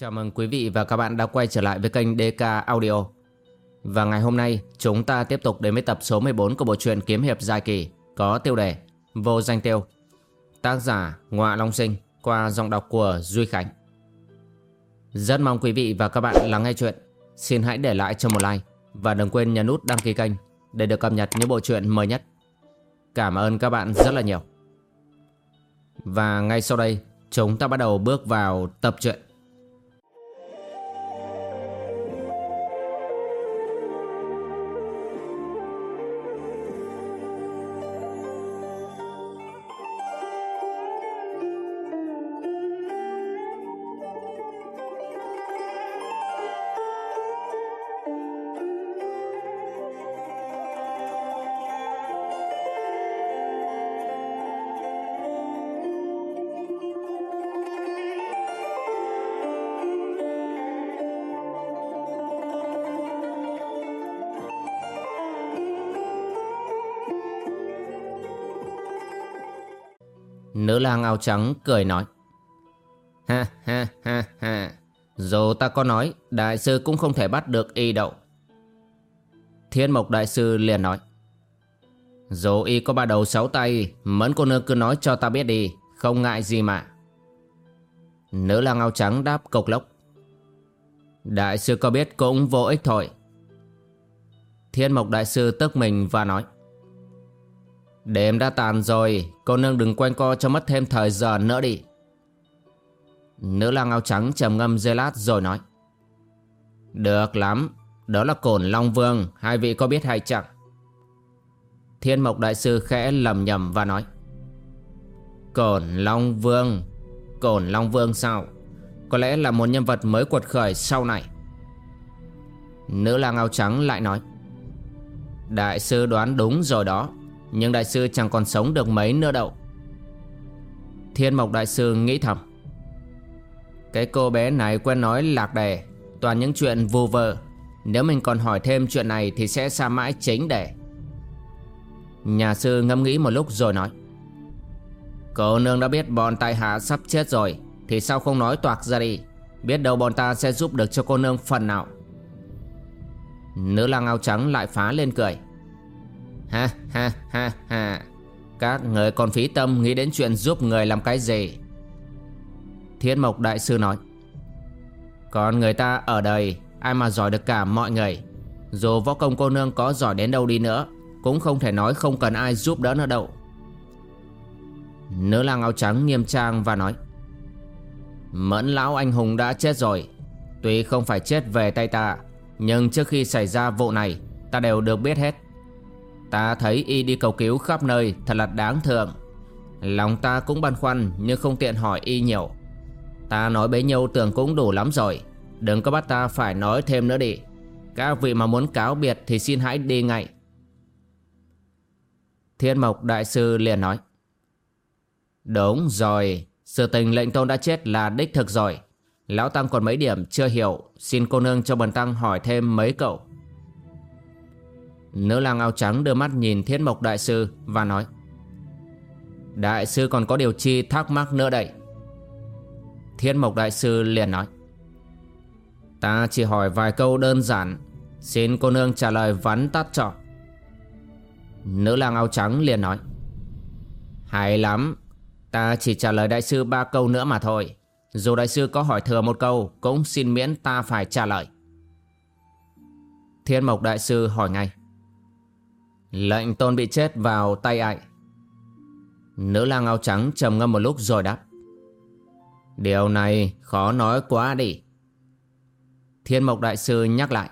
Chào mừng quý vị và các bạn đã quay trở lại với kênh DK Audio. Và ngày hôm nay, chúng ta tiếp tục đến với tập số 14 của bộ truyện kiếm hiệp dài kỳ, có tiêu đề Vô danh tiêu. Tác giả Ngọa Long Sinh, qua giọng đọc của Duy Khánh. Rất mong quý vị và các bạn lắng nghe chuyện. Xin hãy để lại cho một like và đừng quên nhấn nút đăng ký kênh để được cập nhật những bộ truyện mới nhất. Cảm ơn các bạn rất là nhiều. Và ngay sau đây, chúng ta bắt đầu bước vào tập truyện. Lang áo trắng cười nói. Ha ha ha ha. Dù ta có nói, Đại sư cũng không thể bắt được y đậu Thiên mộc đại sư liền nói. Dù y có ba đầu sáu tay, Mẫn cô nương cứ nói cho ta biết đi, Không ngại gì mà. Nữ lang áo trắng đáp cộc lốc. Đại sư có biết cũng vô ích thôi. Thiên mộc đại sư tức mình và nói. Đêm đã tàn rồi, Cô nương đừng quanh co cho mất thêm thời giờ nữa đi. Nữ lang áo trắng trầm ngâm dây lát rồi nói. Được lắm, Đó là cổn Long Vương, Hai vị có biết hay chẳng? Thiên Mộc Đại Sư khẽ lầm nhầm và nói. Cổn Long Vương, Cổn Long Vương sao? Có lẽ là một nhân vật mới quật khởi sau này. Nữ lang áo trắng lại nói. Đại sư đoán đúng rồi đó nhưng đại sư chẳng còn sống được mấy nữa đâu. Thiên mộc đại sư nghĩ thầm. Cái cô bé này quen nói lạc đề, Toàn những chuyện vô vơ. Nếu mình còn hỏi thêm chuyện này Thì sẽ xa mãi chính đề. Nhà sư ngẫm nghĩ một lúc rồi nói. Cô nương đã biết bọn tại hạ sắp chết rồi, Thì sao không nói toạc ra đi? Biết đâu bọn ta sẽ giúp được cho cô nương phần nào. Nữ lang áo trắng lại phá lên cười. Ha ha ha ha. Các người còn phí tâm nghĩ đến chuyện giúp người làm cái gì? Thiên Mộc Đại Sư nói. Còn người ta ở đây, Ai mà giỏi được cả mọi người. Dù võ công cô nương có giỏi đến đâu đi nữa Cũng không thể nói không cần ai giúp đỡ nữa đâu. Nữ lang áo trắng nghiêm trang và nói. Mẫn lão anh hùng đã chết rồi. Tuy không phải chết về tay ta Nhưng trước khi xảy ra vụ này Ta đều được biết hết. Ta thấy y đi cầu cứu khắp nơi, Thật là đáng thương. Lòng ta cũng băn khoăn, Nhưng không tiện hỏi y nhiều. Ta nói bấy nhiêu tưởng cũng đủ lắm rồi. Đừng có bắt ta phải nói thêm nữa đi. Các vị mà muốn cáo biệt Thì xin hãy đi ngay. Thiên Mộc Đại Sư liền nói. Đúng rồi, Sự tình lệnh tôn đã chết là đích thực rồi. Lão Tăng còn mấy điểm chưa hiểu, Xin cô nương cho bần Tăng hỏi thêm mấy cậu. Nữ lang áo trắng đưa mắt nhìn Thiên Mộc Đại Sư và nói, Đại sư còn có điều chi thắc mắc nữa đây? Thiên Mộc Đại Sư liền nói, Ta chỉ hỏi vài câu đơn giản, Xin cô nương trả lời vắn tắt cho. Nữ lang áo trắng liền nói, Hay lắm, Ta chỉ trả lời đại sư ba câu nữa mà thôi. Dù đại sư có hỏi thừa một câu, Cũng xin miễn ta phải trả lời. Thiên Mộc Đại Sư hỏi ngay Lệnh tôn bị chết vào tay ai? Nữ lang áo trắng trầm ngâm một lúc rồi đáp. Điều này khó nói quá đi. Thiên mộc đại sư nhắc lại.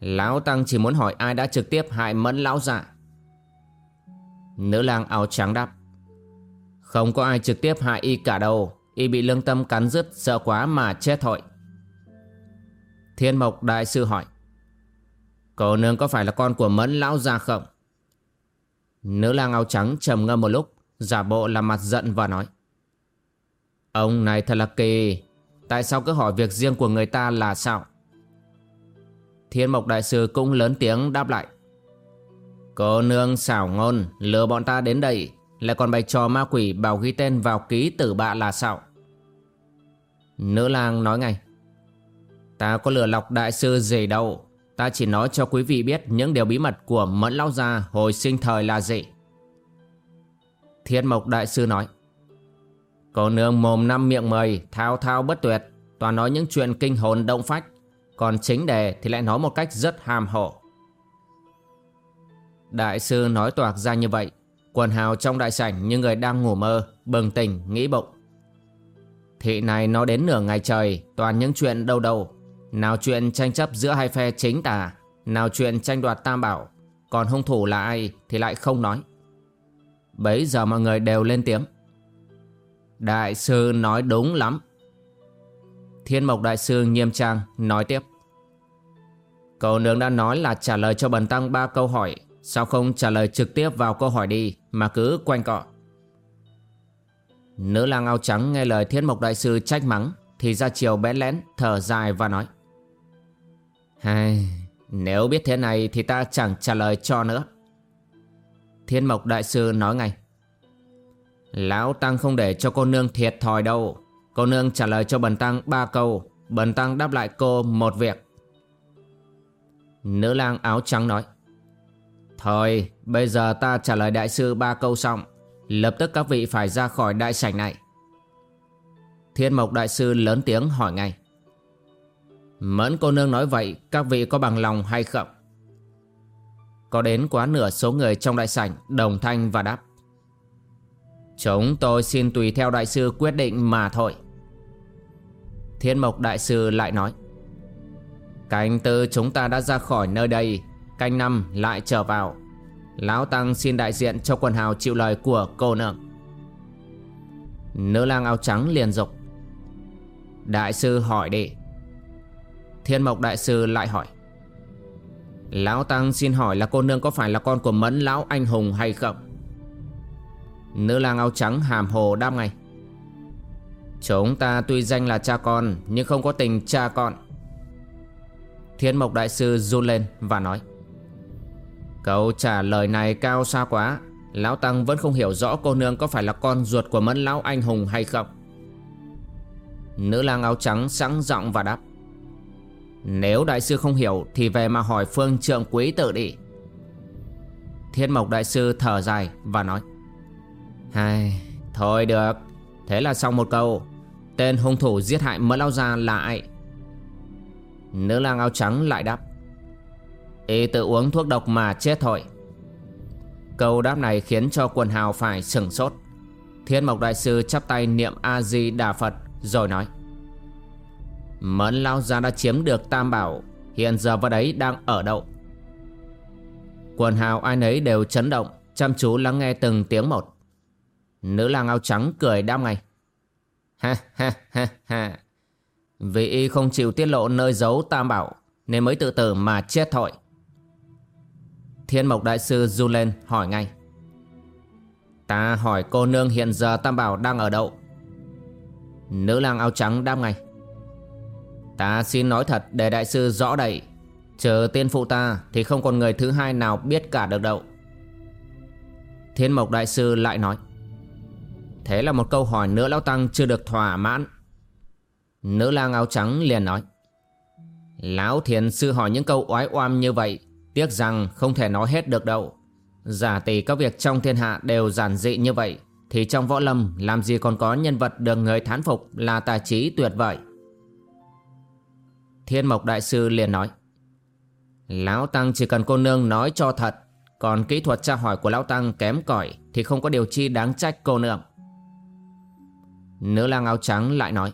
Lão Tăng chỉ muốn hỏi ai đã trực tiếp hại mẫn lão giả Nữ lang áo trắng đáp. Không có ai trực tiếp hại y cả đâu. Y bị lương tâm cắn rứt, sợ quá mà chết thôi. Thiên mộc đại sư hỏi. Cô nương có phải là con của mẫn lão gia không? Nữ lang áo trắng trầm ngâm một lúc, giả bộ làm mặt giận và nói. Ông này thật là kỳ, tại sao cứ hỏi việc riêng của người ta là sao? Thiên mộc đại sư cũng lớn tiếng đáp lại. Cô nương xảo ngôn, lừa bọn ta đến đây, lại còn bày trò ma quỷ bảo ghi tên vào ký tử bạ là sao? Nữ lang nói ngay Ta có lừa lọc đại sư gì đâu Ta chỉ nói cho quý vị biết những điều bí mật của Mẫn Lão Gia hồi sinh thời là gì. Thiên Mộc Đại Sư nói, Cô nương mồm năm miệng mười, Thao thao bất tuyệt, Toàn nói những chuyện kinh hồn động phách, Còn chính đề thì lại nói một cách rất hàm hộ Đại sư nói toạc ra như vậy, Quần hào trong đại sảnh như người đang ngủ mơ, Bừng tỉnh, nghĩ bụng. Thị này nó đến nửa ngày trời, Toàn những chuyện đâu đâu nào chuyện tranh chấp giữa hai phe chính tà, Nào chuyện tranh đoạt tam bảo, Còn hung thủ là ai thì lại không nói. Bấy giờ mọi người đều lên tiếng. Đại sư nói đúng lắm. Thiên Mộc Đại sư nghiêm trang nói tiếp. Cậu nương đã nói là trả lời cho bần tăng ba câu hỏi, Sao không trả lời trực tiếp vào câu hỏi đi Mà cứ quanh cọ. Nữ lang áo trắng nghe lời Thiên Mộc Đại sư trách mắng Thì ra chiều bẽ lén thở dài và nói. Hay, Nếu biết thế này thì ta chẳng trả lời cho nữa. Thiên Mộc Đại sư nói ngay. Lão Tăng không để cho cô nương thiệt thòi đâu. Cô nương trả lời cho Bần Tăng ba câu. Bần Tăng đáp lại cô một việc. Nữ lang áo trắng nói. Thôi bây giờ ta trả lời đại sư ba câu xong. Lập tức các vị phải ra khỏi đại sảnh này. Thiên mộc đại sư lớn tiếng hỏi ngay. Mẫn cô nương nói vậy, Các vị có bằng lòng hay không? Có đến quá nửa số người trong đại sảnh, Đồng thanh và đáp. Chúng tôi xin tùy theo đại sư quyết định mà thôi. Thiên mộc đại sư lại nói. Canh tư chúng ta đã ra khỏi nơi đây, Canh năm lại trở vào. Lão Tăng xin đại diện cho quần hào chịu lời của cô nương. Nữ lang áo trắng liền dục. Đại sư hỏi đi Thiên mộc đại sư lại hỏi. Lão Tăng xin hỏi là cô nương có phải là con của mẫn lão anh hùng hay không? Nữ lang áo trắng hàm hồ đáp ngay. Chúng ta tuy danh là cha con, Nhưng không có tình cha con. Thiên mộc đại sư run lên và nói. Câu trả lời này cao xa quá. Lão Tăng vẫn không hiểu rõ cô nương có phải là con ruột của mẫn lão anh hùng hay không. Nữ lang áo trắng sẵn giọng và đáp. Nếu đại sư không hiểu thì về mà hỏi phương trượng quý tự đi. Thiên mộc đại sư thở dài và nói Hai, Thôi được. Thế là xong một câu. Tên hung thủ giết hại mỡ lao ra là ai? Nữ lang áo trắng lại đáp Y tự uống thuốc độc mà chết thôi. Câu đáp này khiến cho quần hào phải sửng sốt. Thiên Mộc Đại Sư chắp tay niệm A-di-đà Phật Rồi nói Mẫn Lao Gia đã chiếm được Tam Bảo. Hiện giờ vật đấy đang ở đâu? Quần hào ai nấy đều chấn động, Chăm chú lắng nghe từng tiếng một. Nữ lang áo trắng cười đam ngay. Ha ha ha ha. Vì y không chịu tiết lộ nơi giấu Tam Bảo, Nên mới tự tử mà chết thôi. Thiên Mộc Đại Sư du lên hỏi ngay. Ta hỏi cô nương hiện giờ Tam Bảo đang ở đâu? Nữ lang áo trắng đam ngay. Ta xin nói thật để đại sư rõ đầy. Chờ tiên phụ ta thì không còn người thứ hai nào biết cả được đâu. Thiên Mộc Đại Sư lại nói. Thế là một câu hỏi nữa Lão Tăng chưa được thỏa mãn. Nữ lang áo trắng liền nói. Lão Thiền Sư hỏi những câu oái oăm như vậy, Tiếc rằng không thể nói hết được đâu. Giả tỷ các việc trong thiên hạ đều giản dị như vậy, Thì trong võ lâm làm gì còn có nhân vật được người thán phục là tài trí tuyệt vời. Thiên Mộc Đại Sư liền nói, Lão Tăng chỉ cần cô nương nói cho thật, Còn kỹ thuật tra hỏi của Lão Tăng kém cỏi Thì không có điều chi đáng trách cô nương. Nữ lang áo trắng lại nói,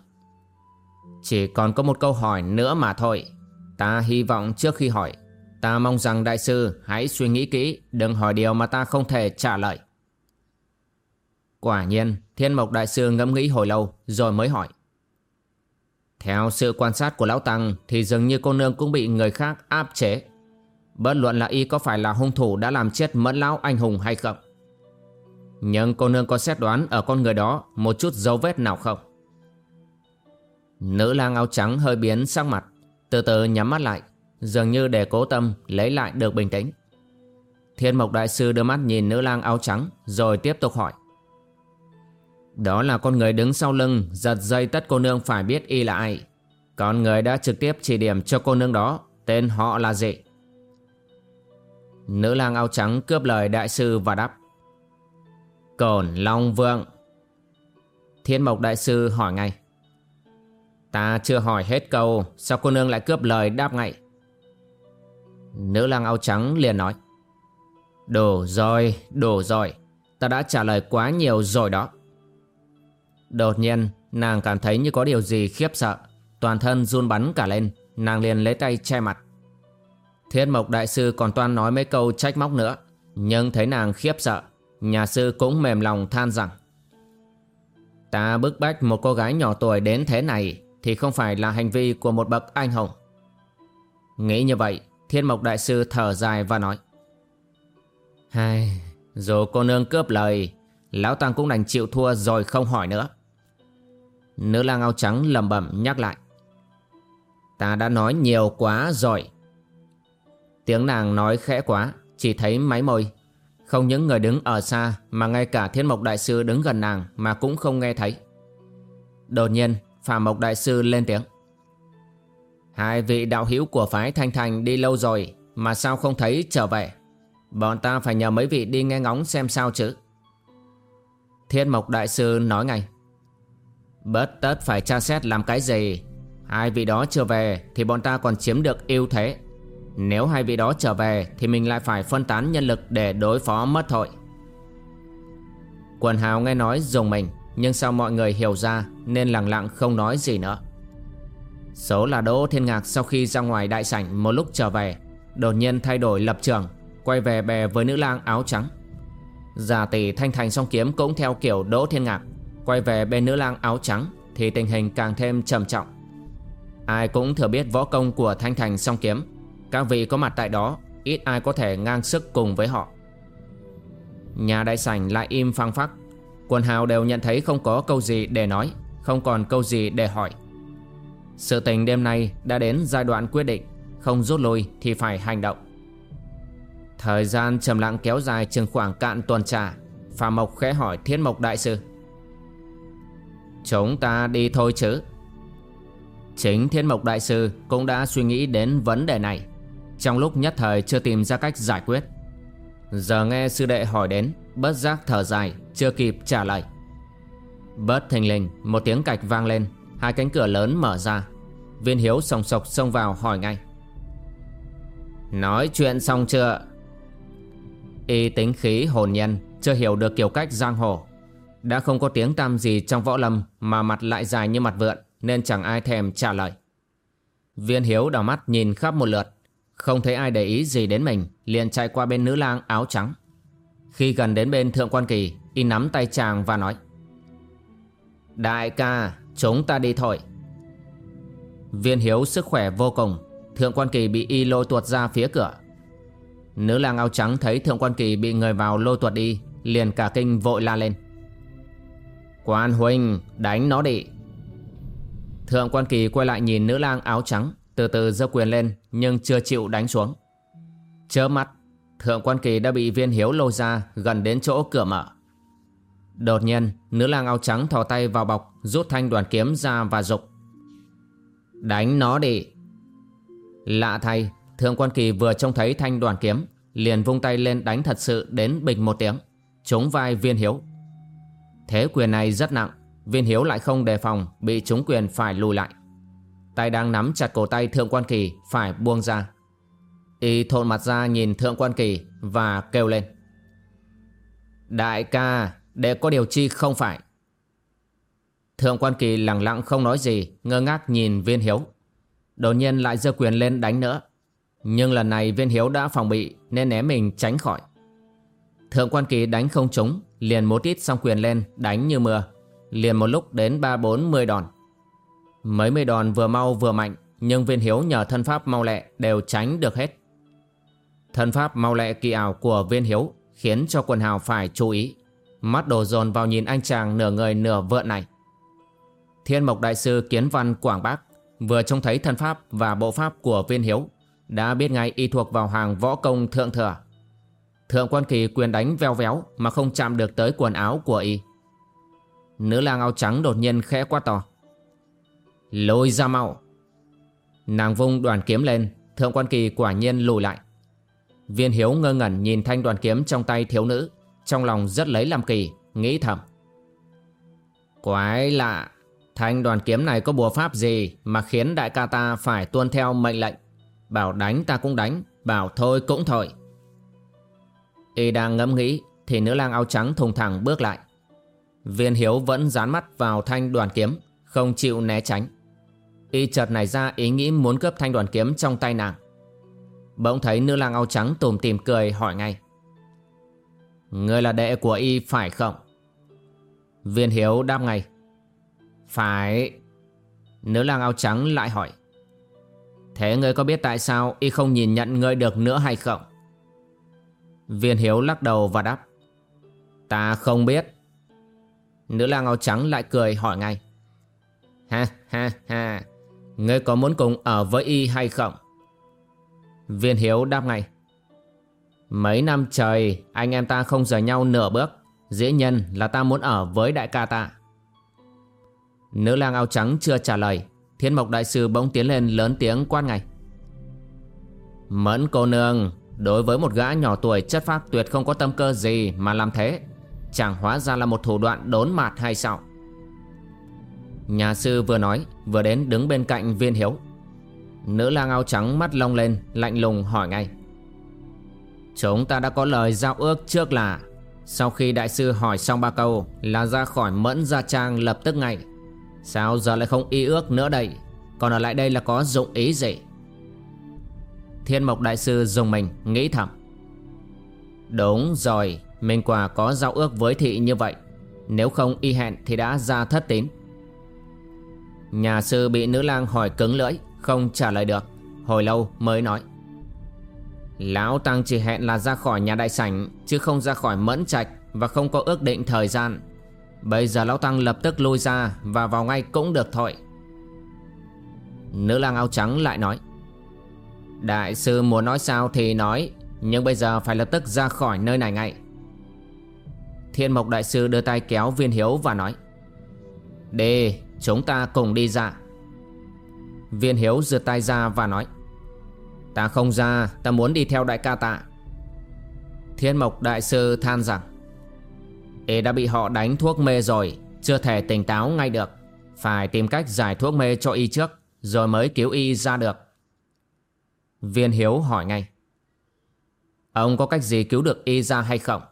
Chỉ còn có một câu hỏi nữa mà thôi. Ta hy vọng trước khi hỏi, Ta mong rằng đại sư hãy suy nghĩ kỹ, Đừng hỏi điều mà ta không thể trả lời. Quả nhiên, Thiên Mộc Đại Sư ngẫm nghĩ hồi lâu Rồi mới hỏi theo sự quan sát của Lão Tăng, Thì dường như cô nương cũng bị người khác áp chế. Bất luận là y có phải là hung thủ Đã làm chết mẫn lão anh hùng hay không. Nhưng cô nương có xét đoán Ở con người đó một chút dấu vết nào không? Nữ lang áo trắng hơi biến sắc mặt, Từ từ nhắm mắt lại, Dường như để cố tâm lấy lại được bình tĩnh. Thiên Mộc Đại Sư đưa mắt nhìn nữ lang áo trắng, Rồi tiếp tục hỏi. Đó là con người đứng sau lưng giật dây tất cô nương phải biết y là ai. con người đã trực tiếp chỉ điểm cho cô nương đó, tên họ là gì? Nữ lang áo trắng cướp lời đại sư và đáp. Cổn Long Vương. Thiên Mộc Đại Sư hỏi ngay. Ta chưa hỏi hết câu, sao cô nương lại cướp lời đáp ngay? Nữ lang áo trắng liền nói. Đủ rồi, đủ rồi. Ta đã trả lời quá nhiều rồi đó. Đột nhiên, nàng cảm thấy như có điều gì khiếp sợ. Toàn thân run bắn cả lên, nàng liền lấy tay che mặt. Thiết mộc đại sư còn toan nói mấy câu trách móc nữa. Nhưng thấy nàng khiếp sợ, nhà sư cũng mềm lòng than rằng. Ta bức bách một cô gái nhỏ tuổi đến thế này thì không phải là hành vi của một bậc anh hùng. Nghĩ như vậy, Thiên Mộc Đại Sư thở dài và nói. Hai, dù cô nương cướp lời, Lão Tăng cũng đành chịu thua rồi không hỏi nữa. Nữ lang áo trắng lầm bẩm nhắc lại. Ta đã nói nhiều quá rồi. Tiếng nàng nói khẽ quá, chỉ thấy máy môi. Không những người đứng ở xa mà ngay cả thiên mộc đại sư đứng gần nàng mà cũng không nghe thấy. Đột nhiên, Phạm Mộc Đại Sư lên tiếng. Hai vị đạo hữu của phái Thanh Thành đi lâu rồi mà sao không thấy trở về? Bọn ta phải nhờ mấy vị đi nghe ngóng xem sao chứ. Thiên Mộc Đại Sư nói ngay. Bất tất phải tra xét làm cái gì. Hai vị đó trở về thì bọn ta còn chiếm được ưu thế. Nếu hai vị đó trở về thì mình lại phải phân tán nhân lực để đối phó mất thôi. Quần hào nghe nói dùng mình, nhưng sao mọi người hiểu ra Nên lặng lặng không nói gì nữa Số là Đỗ Thiên Ngạc sau khi ra ngoài đại sảnh một lúc trở về, Đột nhiên thay đổi lập trường, Quay về bè với nữ lang áo trắng Già tỷ thanh thành song kiếm cũng theo kiểu Đỗ Thiên Ngạc Quay về bên nữ lang áo trắng, Thì tình hình càng thêm trầm trọng. Ai cũng thừa biết võ công của thanh thành song kiếm. Các vị có mặt tại đó, Ít ai có thể ngang sức cùng với họ. Nhà đại sảnh lại im phăng phắc. Quần hào đều nhận thấy không có câu gì để nói, Không còn câu gì để hỏi. Sự tình đêm nay đã đến giai đoạn quyết định, Không rút lui thì phải hành động. Thời gian trầm lặng kéo dài chừng khoảng cạn tuần trà, Phạm Mộc khẽ hỏi Thiên Mộc Đại Sư. Chúng ta đi thôi chứ. Chính Thiên Mộc Đại Sư cũng đã suy nghĩ đến vấn đề này. Trong lúc nhất thời chưa tìm ra cách giải quyết. Giờ nghe sư đệ hỏi đến, Bất giác thở dài, Chưa kịp trả lời. Bất thình lình, Một tiếng cạch vang lên, Hai cánh cửa lớn mở ra. Viên hiếu sòng sộc xông vào hỏi ngay. Nói chuyện xong chưa Y tính khí hồn nhân, Chưa hiểu được kiểu cách giang hồ. Đã không có tiếng tăm gì trong võ lâm Mà mặt lại dài như mặt vượn, Nên chẳng ai thèm trả lời. Viên hiếu đảo mắt nhìn khắp một lượt, Không thấy ai để ý gì đến mình, Liền chạy qua bên nữ lang áo trắng. Khi gần đến bên thượng quan kỳ, Y nắm tay chàng và nói, Đại ca, Chúng ta đi thôi. Viên hiếu sức khỏe vô cùng, Thượng quan kỳ bị y lôi tuột ra phía cửa. Nữ lang áo trắng thấy thượng quan kỳ bị người vào lôi tuột đi, Liền cả kinh vội la lên Quan huynh đánh nó đi Thượng quan kỳ quay lại nhìn nữ lang áo trắng Từ từ giơ quyền lên Nhưng chưa chịu đánh xuống Chớ mắt Thượng quan kỳ đã bị viên hiếu lôi ra gần đến chỗ cửa mở. Đột nhiên, nữ lang áo trắng thò tay vào bọc, rút thanh đoàn kiếm ra và dục. Đánh nó đi. Lạ thay, thượng quan kỳ vừa trông thấy thanh đoàn kiếm, liền vung tay lên đánh thật sự đến bình một tiếng, chống vai viên hiếu. Thế quyền này rất nặng, viên hiếu lại không đề phòng, bị trúng quyền phải lùi lại. Tay đang nắm chặt cổ tay thượng quan kỳ phải buông ra. Y thộn mặt ra nhìn Thượng Quan Kỳ và kêu lên. Đại ca, để có điều chi không phải. Thượng Quan Kỳ lặng lặng không nói gì, ngơ ngác nhìn Viên Hiếu. Đột nhiên lại giơ quyền lên đánh nữa. Nhưng lần này Viên Hiếu đã phòng bị nên né mình tránh khỏi. Thượng Quan Kỳ đánh không trúng, liền một ít xong quyền lên đánh như mưa. Liền một lúc đến ba bốn mươi đòn. Mấy mươi đòn vừa mau vừa mạnh, nhưng Viên Hiếu nhờ thân pháp mau lẹ đều tránh được hết. Thân pháp mau lẹ kỳ ảo của viên hiếu khiến cho quần hào phải chú ý. Mắt đổ dồn vào nhìn anh chàng nửa người nửa vợ này. Thiên Mộc Đại Sư Kiến Văn Quảng Bác vừa trông thấy thân pháp và bộ pháp của viên hiếu đã biết ngay y thuộc vào hàng võ công thượng thừa. Thượng quan kỳ quyền đánh veo véo mà không chạm được tới quần áo của y. Nữ lang áo trắng đột nhiên khẽ quát to. Lôi ra mau. Nàng vung đoàn kiếm lên, Thượng quan kỳ quả nhiên lùi lại. Viên hiếu ngơ ngẩn nhìn thanh đoàn kiếm trong tay thiếu nữ, Trong lòng rất lấy làm kỳ, Nghĩ thầm. Quái lạ, Thanh đoàn kiếm này có bùa pháp gì Mà khiến đại ca ta phải tuân theo mệnh lệnh? Bảo đánh ta cũng đánh, Bảo thôi cũng thôi. Y đang ngẫm nghĩ Thì nữ lang áo trắng thùng thẳng bước lại. Viên hiếu vẫn dán mắt vào thanh đoàn kiếm, Không chịu né tránh. Y chợt nảy ra ý nghĩ muốn cướp thanh đoàn kiếm trong tay nàng. Bỗng thấy nữ lang áo trắng tùm tìm cười hỏi ngay. Ngươi là đệ của y phải không? Viên hiếu đáp ngay. Phải. Nữ lang áo trắng lại hỏi. Thế ngươi có biết tại sao y không nhìn nhận ngươi được nữa hay không? Viên hiếu lắc đầu và đáp, Ta không biết Nữ lang áo trắng lại cười hỏi ngay, Ha ha ha, Ngươi có muốn cùng ở với y hay không? Viên hiếu đáp ngay, Mấy năm trời, Anh em ta không rời nhau nửa bước, Dĩ nhân là ta muốn ở với đại ca ta Nữ lang áo trắng chưa trả lời, Thiên mộc đại sư bỗng tiến lên lớn tiếng quát ngay, Mẫn cô nương Đối với một gã nhỏ tuổi, chất phác tuyệt không có tâm cơ gì mà làm thế. Chẳng hóa ra là một thủ đoạn đốn mạt hay sao? Nhà sư vừa nói, Vừa đến đứng bên cạnh viên hiếu. Nữ lang áo trắng mắt long lên, Lạnh lùng hỏi ngay. Chúng ta đã có lời giao ước trước là, Sau khi đại sư hỏi xong ba câu Là ra khỏi mẫn gia trang lập tức ngay. Sao giờ lại không y ước nữa đây? Còn ở lại đây là có dụng ý gì? Thiên mộc đại sư dùng mình, nghĩ thầm. Đúng rồi, minh quả có giao ước với thị như vậy. Nếu không y hẹn thì đã ra thất tín. Nhà sư bị nữ lang hỏi cứng lưỡi, Không trả lời được. Hồi lâu mới nói. Lão Tăng chỉ hẹn là ra khỏi nhà đại sảnh, Chứ không ra khỏi mẫn trạch Và không có ước định thời gian. Bây giờ Lão Tăng lập tức lui ra Và vào ngay cũng được thôi. Nữ lang áo trắng lại nói. Đại sư muốn nói sao thì nói, Nhưng bây giờ phải lập tức ra khỏi nơi này ngay. Thiên mộc đại sư đưa tay kéo viên hiếu và nói, Đi, chúng ta cùng đi ra. Viên hiếu giơ tay ra và nói, Ta không ra, Ta muốn đi theo đại ca tạ Thiên mộc đại sư than rằng, Ê, đã bị họ đánh thuốc mê rồi, Chưa thể tỉnh táo ngay được. Phải tìm cách giải thuốc mê cho y trước, Rồi mới cứu y ra được. Viên hiếu hỏi ngay. Ông có cách gì cứu được y ra hay không?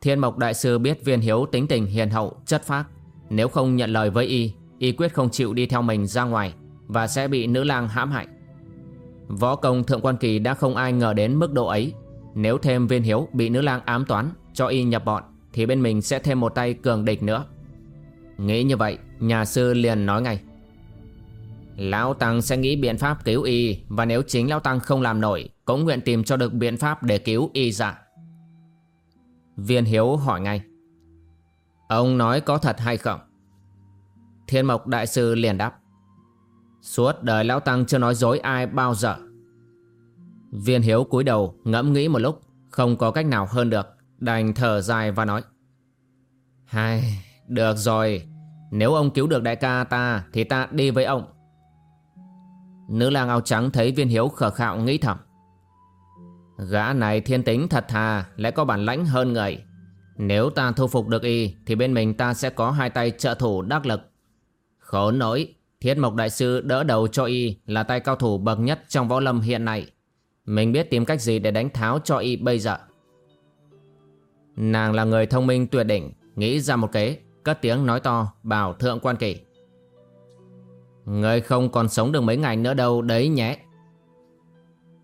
Thiên mộc đại sư biết viên hiếu tính tình hiền hậu, chất phác. Nếu không nhận lời với y Y quyết không chịu đi theo mình ra ngoài Và sẽ bị nữ lang hãm hại. Võ công thượng quan kỳ đã không ai ngờ đến mức độ ấy. Nếu thêm viên hiếu bị nữ lang ám toán Cho y nhập bọn Thì bên mình sẽ thêm một tay cường địch nữa. Nghĩ như vậy Nhà sư liền nói ngay. Lão Tăng sẽ nghĩ biện pháp cứu y Và nếu chính Lão Tăng không làm nổi Cũng nguyện tìm cho được biện pháp để cứu y dạ. Viên Hiếu hỏi ngay. Ông nói có thật hay không? Thiên Mộc Đại Sư liền đáp. Suốt đời Lão Tăng chưa nói dối ai bao giờ. Viên Hiếu cúi đầu ngẫm nghĩ một lúc Không có cách nào hơn được Đành thở dài và nói. Hai, được rồi. Nếu ông cứu được đại ca ta Thì ta đi với ông. Nữ lang áo trắng thấy viên hiếu khờ khạo nghĩ thầm. Gã này thiên tính thật thà, Lại có bản lãnh hơn người. Nếu ta thu phục được y, Thì bên mình ta sẽ có hai tay trợ thủ đắc lực. Khốn nỗi, Thiết Mộc Đại Sư đỡ đầu cho y Là tay cao thủ bậc nhất trong võ lâm hiện nay. Mình biết tìm cách gì để đánh tháo cho y bây giờ. Nàng là người thông minh tuyệt đỉnh, Nghĩ ra một kế, Cất tiếng nói to, bảo thượng quan kỳ. Người không còn sống được mấy ngày nữa đâu, đấy nhé.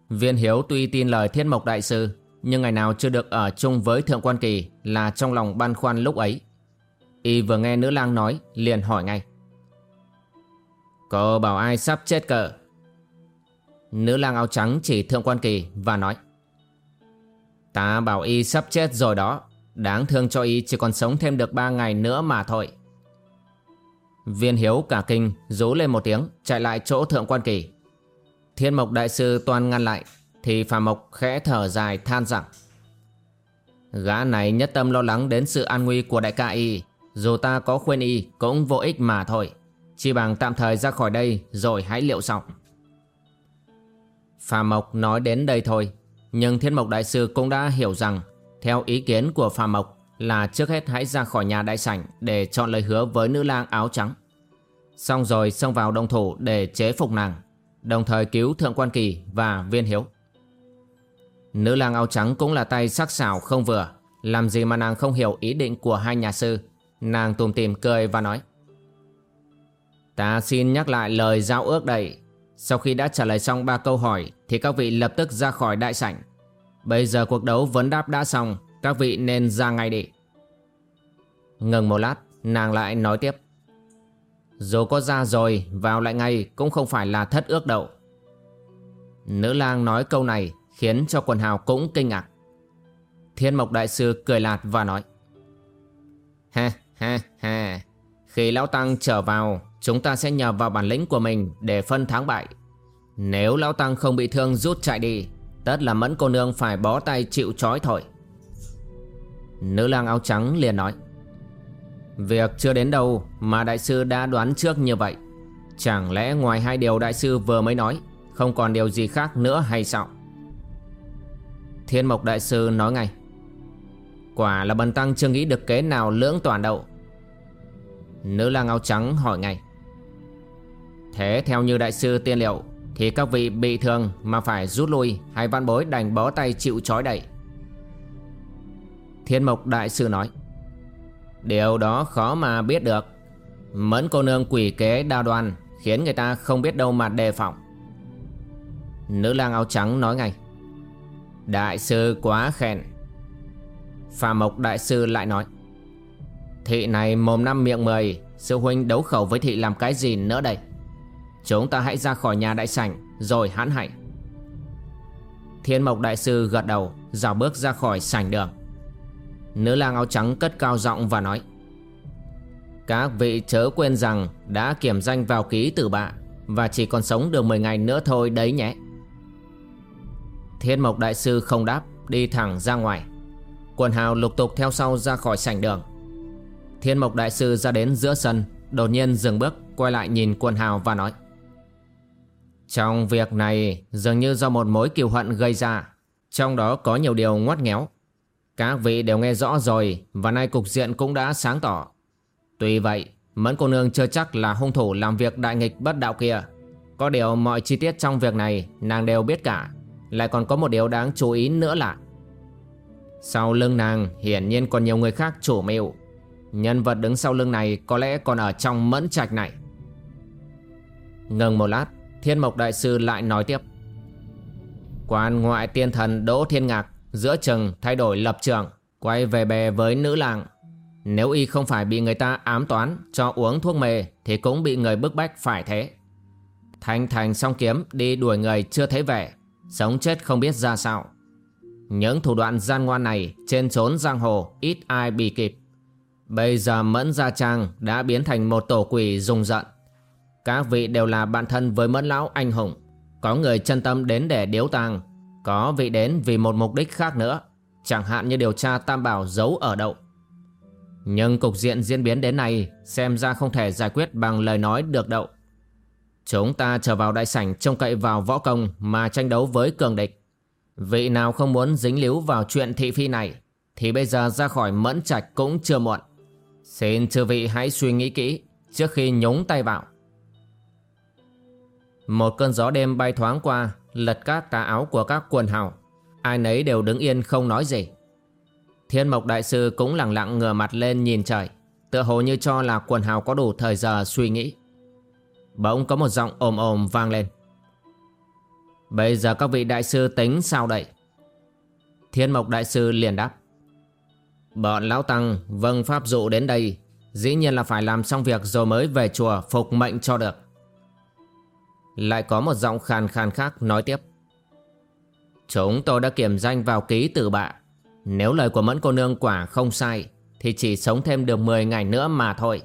Viên Hiếu tuy tin lời Thiết Mộc Đại Sư, Nhưng ngày nào chưa được ở chung với Thượng Quan Kỳ Là trong lòng băn khoăn lúc ấy. Y vừa nghe nữ lang nói, liền hỏi ngay. Cô bảo ai sắp chết cờ Nữ lang áo trắng chỉ Thượng Quan Kỳ và nói. Ta bảo y sắp chết rồi đó, Đáng thương cho y chỉ còn sống thêm được 3 ngày nữa mà thôi. Viên hiếu cả kinh, rú lên một tiếng, chạy lại chỗ thượng quan kỳ. Thiên mộc đại sư toàn ngăn lại, thì phà mộc khẽ thở dài than rằng, Gã này nhất tâm lo lắng đến sự an nguy của đại ca y, Dù ta có khuyên y cũng vô ích mà thôi Chỉ bằng tạm thời ra khỏi đây rồi hãy liệu sau Phà Mộc nói đến đây thôi, Nhưng Thiên Mộc Đại Sư cũng đã hiểu rằng, Theo ý kiến của Phà Mộc là trước hết hãy ra khỏi nhà đại sảnh Để chọn lời hứa với nữ lang áo trắng. Xong rồi xông vào đông thủ để chế phục nàng, Đồng thời cứu Thượng Quan Kỳ và Viên Hiếu. Nữ lang áo trắng cũng là tay sắc sảo không vừa, Làm gì mà nàng không hiểu ý định của hai nhà sư, Nàng tùm tìm cười và nói. Ta xin nhắc lại lời giao ước đây, Sau khi đã trả lời xong ba câu hỏi Thì các vị lập tức ra khỏi đại sảnh. Bây giờ cuộc đấu vấn đáp đã xong các vị nên ra ngay đi. Ngừng một lát, Nàng lại nói tiếp. Dù có ra rồi, Vào lại ngay cũng không phải là thất ước đâu. Nữ lang nói câu này Khiến cho quần hào cũng kinh ngạc. Thiên mộc đại sư cười lạt và nói. Ha ha ha Khi lão tăng trở vào, Chúng ta sẽ nhờ vào bản lĩnh của mình Để phân thắng bại. Nếu lão tăng không bị thương rút chạy đi, Tất là mẫn cô nương phải bó tay chịu trói thôi Nữ lang áo trắng liền nói, Việc chưa đến đâu Mà đại sư đã đoán trước như vậy. Chẳng lẽ ngoài hai điều đại sư vừa mới nói, Không còn điều gì khác nữa hay sao? Thiên mộc đại sư nói ngay, Quả là bần tăng chưa nghĩ được kế nào lưỡng toàn đậu Nữ lang áo trắng hỏi ngay, Thế theo như đại sư tiên liệu Thì các vị bị thương mà phải rút lui Hay văn bối đành bó tay chịu trói đẩy Thiên mộc đại sư nói. Điều đó khó mà biết được. Mẫn cô nương quỷ kế đa đoan, Khiến người ta không biết đâu mà đề phòng. Nữ lang áo trắng nói ngay. Đại sư quá khen. Phà Mộc Đại Sư lại nói. Thị này mồm năm miệng mười, Sư huynh đấu khẩu với thị làm cái gì nữa đây? Chúng ta hãy ra khỏi nhà đại sảnh, Rồi hãn hạnh. Thiên Mộc Đại Sư gật đầu Dào bước ra khỏi sảnh đường. Nữ lang áo trắng cất cao giọng và nói, Các vị chớ quên rằng Đã kiểm danh vào ký tử bạ Và chỉ còn sống được 10 ngày nữa thôi đấy nhé. Thiên Mộc Đại Sư không đáp, Đi thẳng ra ngoài. Quần hào lục tục theo sau ra khỏi sảnh đường. Thiên Mộc Đại Sư ra đến giữa sân, Đột nhiên dừng bước, Quay lại nhìn quần hào và nói, Trong việc này, Dường như do một mối kiều hận gây ra, Trong đó có nhiều điều ngoắt nghéo. Các vị đều nghe rõ rồi, Và nay cục diện cũng đã sáng tỏ. Tuy vậy, Mẫn cô nương chưa chắc là hung thủ làm việc đại nghịch bất đạo kia. Có điều mọi chi tiết trong việc này Nàng đều biết cả, Lại còn có một điều đáng chú ý nữa là sau lưng nàng, hiển nhiên còn nhiều người khác chủ mưu. Nhân vật đứng sau lưng này có lẽ còn ở trong mẫn trạch này. Ngừng một lát, Thiên Mộc Đại Sư lại nói tiếp. Quan ngoại tiên thần Đỗ Thiên Ngạc Giữa chừng thay đổi lập trường Quay về bè với nữ làng Nếu y không phải bị người ta ám toán Cho uống thuốc mê Thì cũng bị người bức bách phải thế Thanh thành song kiếm đi đuổi người chưa thấy vẻ Sống chết không biết ra sao những thủ đoạn gian ngoan này trên trốn giang hồ ít ai bị kịp. Bây giờ Mẫn Gia Trang đã biến thành một tổ quỷ rùng giận. Các vị đều là bạn thân với Mẫn Lão anh hùng. Có người chân tâm đến để điếu tang, có vị đến vì một mục đích khác nữa, chẳng hạn như điều tra Tam Bảo giấu ở đậu. Nhưng cục diện diễn biến đến này, xem ra không thể giải quyết bằng lời nói được đậu. Chúng ta trở vào đại sảnh trông cậy vào võ công mà tranh đấu với cường địch. Vị nào không muốn dính líu vào chuyện thị phi này Thì bây giờ ra khỏi mẫn trạch cũng chưa muộn Xin chư vị hãy suy nghĩ kỹ Trước khi nhúng tay vào Một cơn gió đêm bay thoáng qua Lật các tà áo của các quần hào. Ai nấy đều đứng yên không nói gì. Thiên mộc đại sư cũng lặng lặng ngửa mặt lên nhìn trời, Tựa hồ như cho là quần hào có đủ thời giờ suy nghĩ. Bỗng có một giọng ồm ồm vang lên. Bây giờ các vị đại sư tính sao đây? Thiên mộc đại sư liền đáp. Bọn lão tăng vâng pháp dụ đến đây, Dĩ nhiên là phải làm xong việc rồi mới về chùa phục mệnh cho được. Lại có một giọng khàn khàn khác nói tiếp. Chúng tôi đã kiểm danh vào ký tử bạ. Nếu lời của mẫn cô nương quả không sai Thì chỉ sống thêm được 10 ngày nữa mà thôi.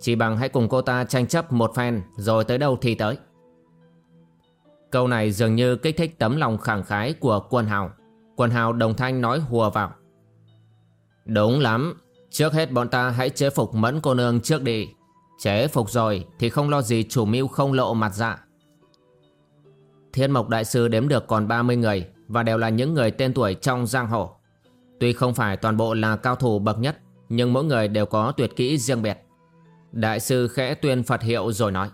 Chỉ bằng hãy cùng cô ta tranh chấp một phen Rồi tới đâu thì tới. Câu này dường như kích thích tấm lòng khẳng khái của quân hào. Quân hào đồng thanh nói hùa vào. Đúng lắm, Trước hết bọn ta hãy chế phục mẫn cô nương trước đi. Chế phục rồi thì không lo gì chủ mưu không lộ mặt dạ. Thiên Mộc Đại Sư đếm được còn 30 người Và đều là những người tên tuổi trong giang hồ. Tuy không phải toàn bộ là cao thủ bậc nhất, Nhưng mỗi người đều có tuyệt kỹ riêng biệt. Đại sư khẽ tuyên Phật hiệu rồi nói,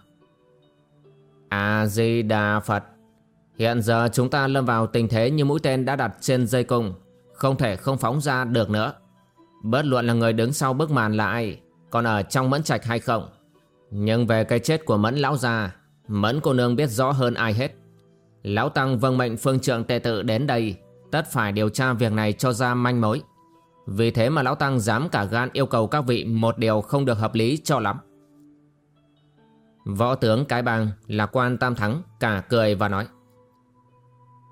A-di-đà Phật, Hiện giờ chúng ta lâm vào tình thế như mũi tên đã đặt trên dây cung, Không thể không phóng ra được nữa. Bất luận là người đứng sau bức màn là ai, Còn ở trong mẫn trạch hay không. Nhưng về cái chết của mẫn lão gia, Mẫn cô nương biết rõ hơn ai hết. Lão Tăng vâng mệnh phương trượng tệ tự đến đây, Tất phải điều tra việc này cho ra manh mối. Vì thế mà Lão Tăng dám cả gan yêu cầu các vị Một điều không được hợp lý cho lắm. Võ tướng cái bang là quan tam thắng Cả cười và nói,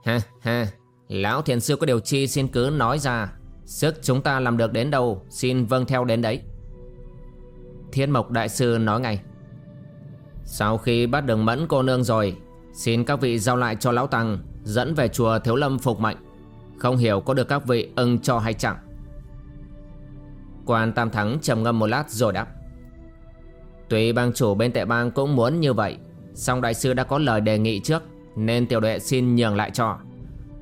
Ha ha, Lão thiền sư có điều chi xin cứ nói ra. Sức chúng ta làm được đến đâu, Xin vâng theo đến đấy. Thiên mộc đại sư nói ngay, Sau khi bắt đường mẫn cô nương rồi Xin các vị giao lại cho lão tăng, Dẫn về chùa thiếu lâm phục mệnh. Không hiểu có được các vị ưng cho hay chẳng. Quan Tam Thắng trầm ngâm một lát rồi đáp. Tuy bang chủ bên tệ bang cũng muốn như vậy, song đại sư đã có lời đề nghị trước, Nên tiểu đệ xin nhường lại cho.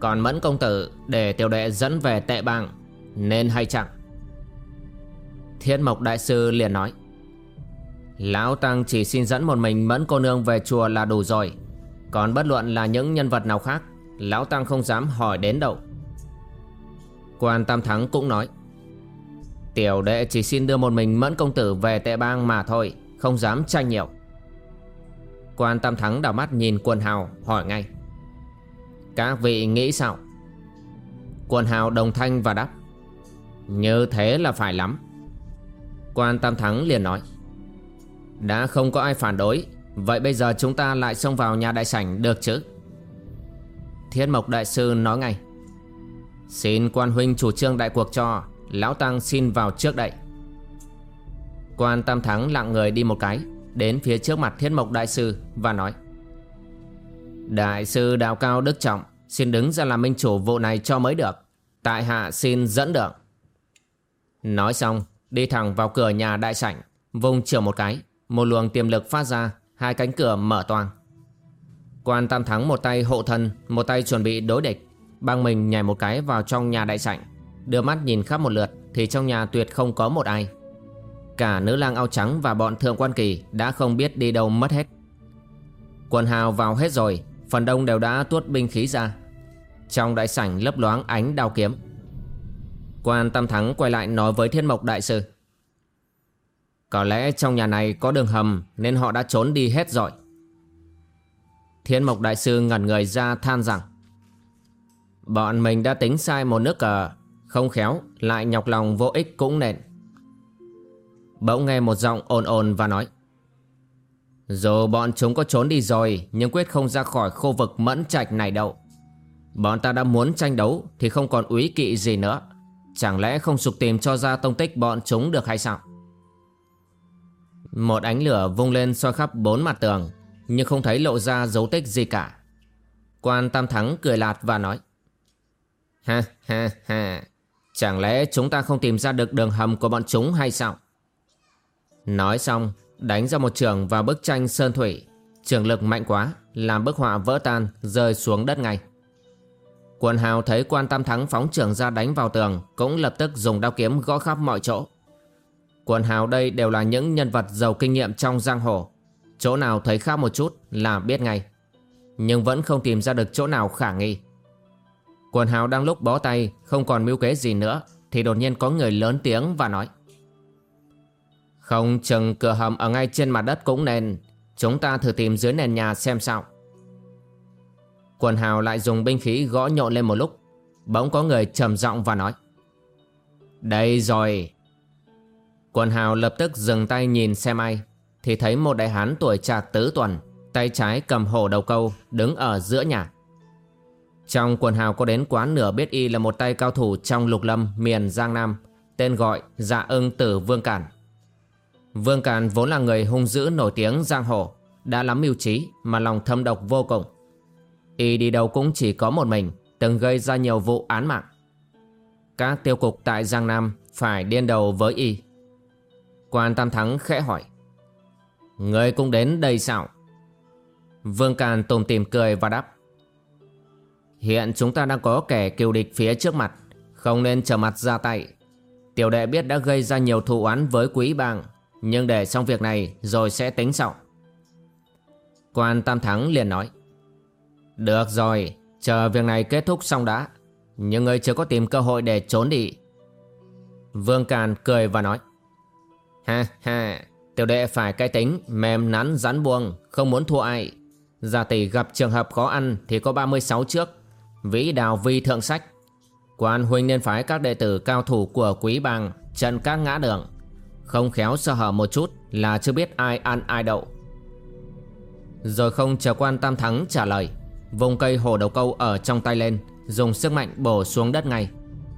Còn mẫn công tử để tiểu đệ dẫn về tệ bang, Nên hay chẳng? Thiên Mộc Đại Sư liền nói. Lão Tăng chỉ xin dẫn một mình mẫn cô nương về chùa là đủ rồi. Còn bất luận là những nhân vật nào khác, Lão Tăng không dám hỏi đến đâu. Quan Tam Thắng cũng nói, Tiểu đệ chỉ xin đưa một mình mẫn công tử về tệ bang mà thôi, Không dám tranh nhiều. Quan Tam Thắng đảo mắt nhìn quần hào, hỏi ngay, Các vị nghĩ sao? Quần hào đồng thanh và đáp, Như thế là phải lắm. Quan Tam Thắng liền nói, Đã không có ai phản đối Vậy bây giờ chúng ta lại xông vào nhà đại sảnh được chứ? Thiên Mộc Đại Sư nói ngay. Xin quan huynh chủ trương đại cuộc cho Lão Tăng xin vào trước đây. Quan Tam Thắng lặng người đi một cái, Đến phía trước mặt Thiên Mộc Đại Sư Và nói. Đại sư đạo cao đức trọng, Xin đứng ra làm minh chủ vụ này cho mới được. Tại hạ xin dẫn đường. Nói xong, Đi thẳng vào cửa nhà đại sảnh Vùng chiều một cái, Một luồng tiềm lực phát ra Hai cánh cửa mở toang. Quan Tam Thắng một tay hộ thân, Một tay chuẩn bị đối địch. Băng mình nhảy một cái vào trong nhà đại sảnh, Đưa mắt nhìn khắp một lượt Thì trong nhà tuyệt không có một ai. Cả nữ lang áo trắng và bọn thượng quan kỳ Đã không biết đi đâu mất hết. Quần hào vào hết rồi, Phần đông đều đã tuốt binh khí ra. Trong đại sảnh lấp loáng ánh đao kiếm. Quan Tam Thắng quay lại nói với Thiên Mộc Đại Sư. Có lẽ trong nhà này có đường hầm Nên họ đã trốn đi hết rồi. Thiên Mộc Đại Sư ngẩn người ra than rằng, Bọn mình đã tính sai một nước cờ, Không khéo, lại nhọc lòng vô ích cũng nện Bỗng nghe một giọng ồn ồn và nói, Dù bọn chúng có trốn đi rồi, Nhưng quyết không ra khỏi khu vực mẫn trạch này đâu. Bọn ta đã muốn tranh đấu Thì không còn úy kỵ gì nữa. Chẳng lẽ không sục tìm cho ra tông tích bọn chúng được hay sao? Một ánh lửa vung lên soi khắp bốn mặt tường, Nhưng không thấy lộ ra dấu tích gì cả. Quan Tam Thắng cười lạt và nói, Ha ha ha, Chẳng lẽ chúng ta không tìm ra được đường hầm của bọn chúng hay sao? Nói xong, Đánh ra một trường vào bức tranh sơn thủy. Trường lực mạnh quá, Làm bức họa vỡ tan, Rơi xuống đất ngay. Quần hào thấy quan tam thắng phóng trưởng ra đánh vào tường, Cũng lập tức dùng đao kiếm gõ khắp mọi chỗ. Quần hào đây đều là những nhân vật giàu kinh nghiệm trong giang hồ. Chỗ nào thấy khác một chút là biết ngay. Nhưng vẫn không tìm ra được chỗ nào khả nghi. Quần hào đang lúc bó tay, Không còn mưu kế gì nữa, Thì đột nhiên có người lớn tiếng và nói. Không chừng cửa hầm ở ngay trên mặt đất cũng nên. Chúng ta thử tìm dưới nền nhà xem sao. Quần hào lại dùng binh khí gõ nhộn lên một lúc. Bỗng có người trầm giọng và nói. Đây rồi. Quần hào lập tức dừng tay nhìn xem ai. Thì thấy một đại hán tuổi trạc tứ tuần, Tay trái cầm hổ đầu câu, Đứng ở giữa nhà. Trong quần hào có đến quá nửa biết y là một tay cao thủ Trong lục lâm miền Giang Nam, Tên gọi Dạ ưng tử Vương Cản. Vương Cản vốn là người hung dữ nổi tiếng giang hồ, Đã lắm mưu trí Mà lòng thâm độc vô cùng. Y đi đâu cũng chỉ có một mình, Từng gây ra nhiều vụ án mạng. Các tiêu cục tại Giang Nam phải điên đầu với y. Quan Tam Thắng khẽ hỏi. Người cũng đến đây sao? Vương Càn tùm tìm cười và đáp. Hiện chúng ta đang có kẻ kiều địch phía trước mặt, không nên trở mặt ra tay. Tiểu đệ biết đã gây ra nhiều thù oán với quý bang, nhưng để xong việc này rồi sẽ tính sau. Quan Tam Thắng liền nói. Được rồi, chờ việc này kết thúc xong đã. Nhưng người chưa có tìm cơ hội để trốn đi. Vương Càn cười và nói. Ha ha, tiểu đệ phải cái tính mềm nắn rắn buông, không muốn thua ai. giả tỷ gặp trường hợp khó ăn thì có 36 trước. Vĩ đào vi thượng sách. Quan huynh nên phái các đệ tử cao thủ của quý bang trần các ngã đường. Không khéo sơ hở một chút là chưa biết ai ăn ai đậu. Rồi không chờ quan tam thắng trả lời. Vùng cây hồ đầu câu ở trong tay lên Dùng sức mạnh bổ xuống đất ngay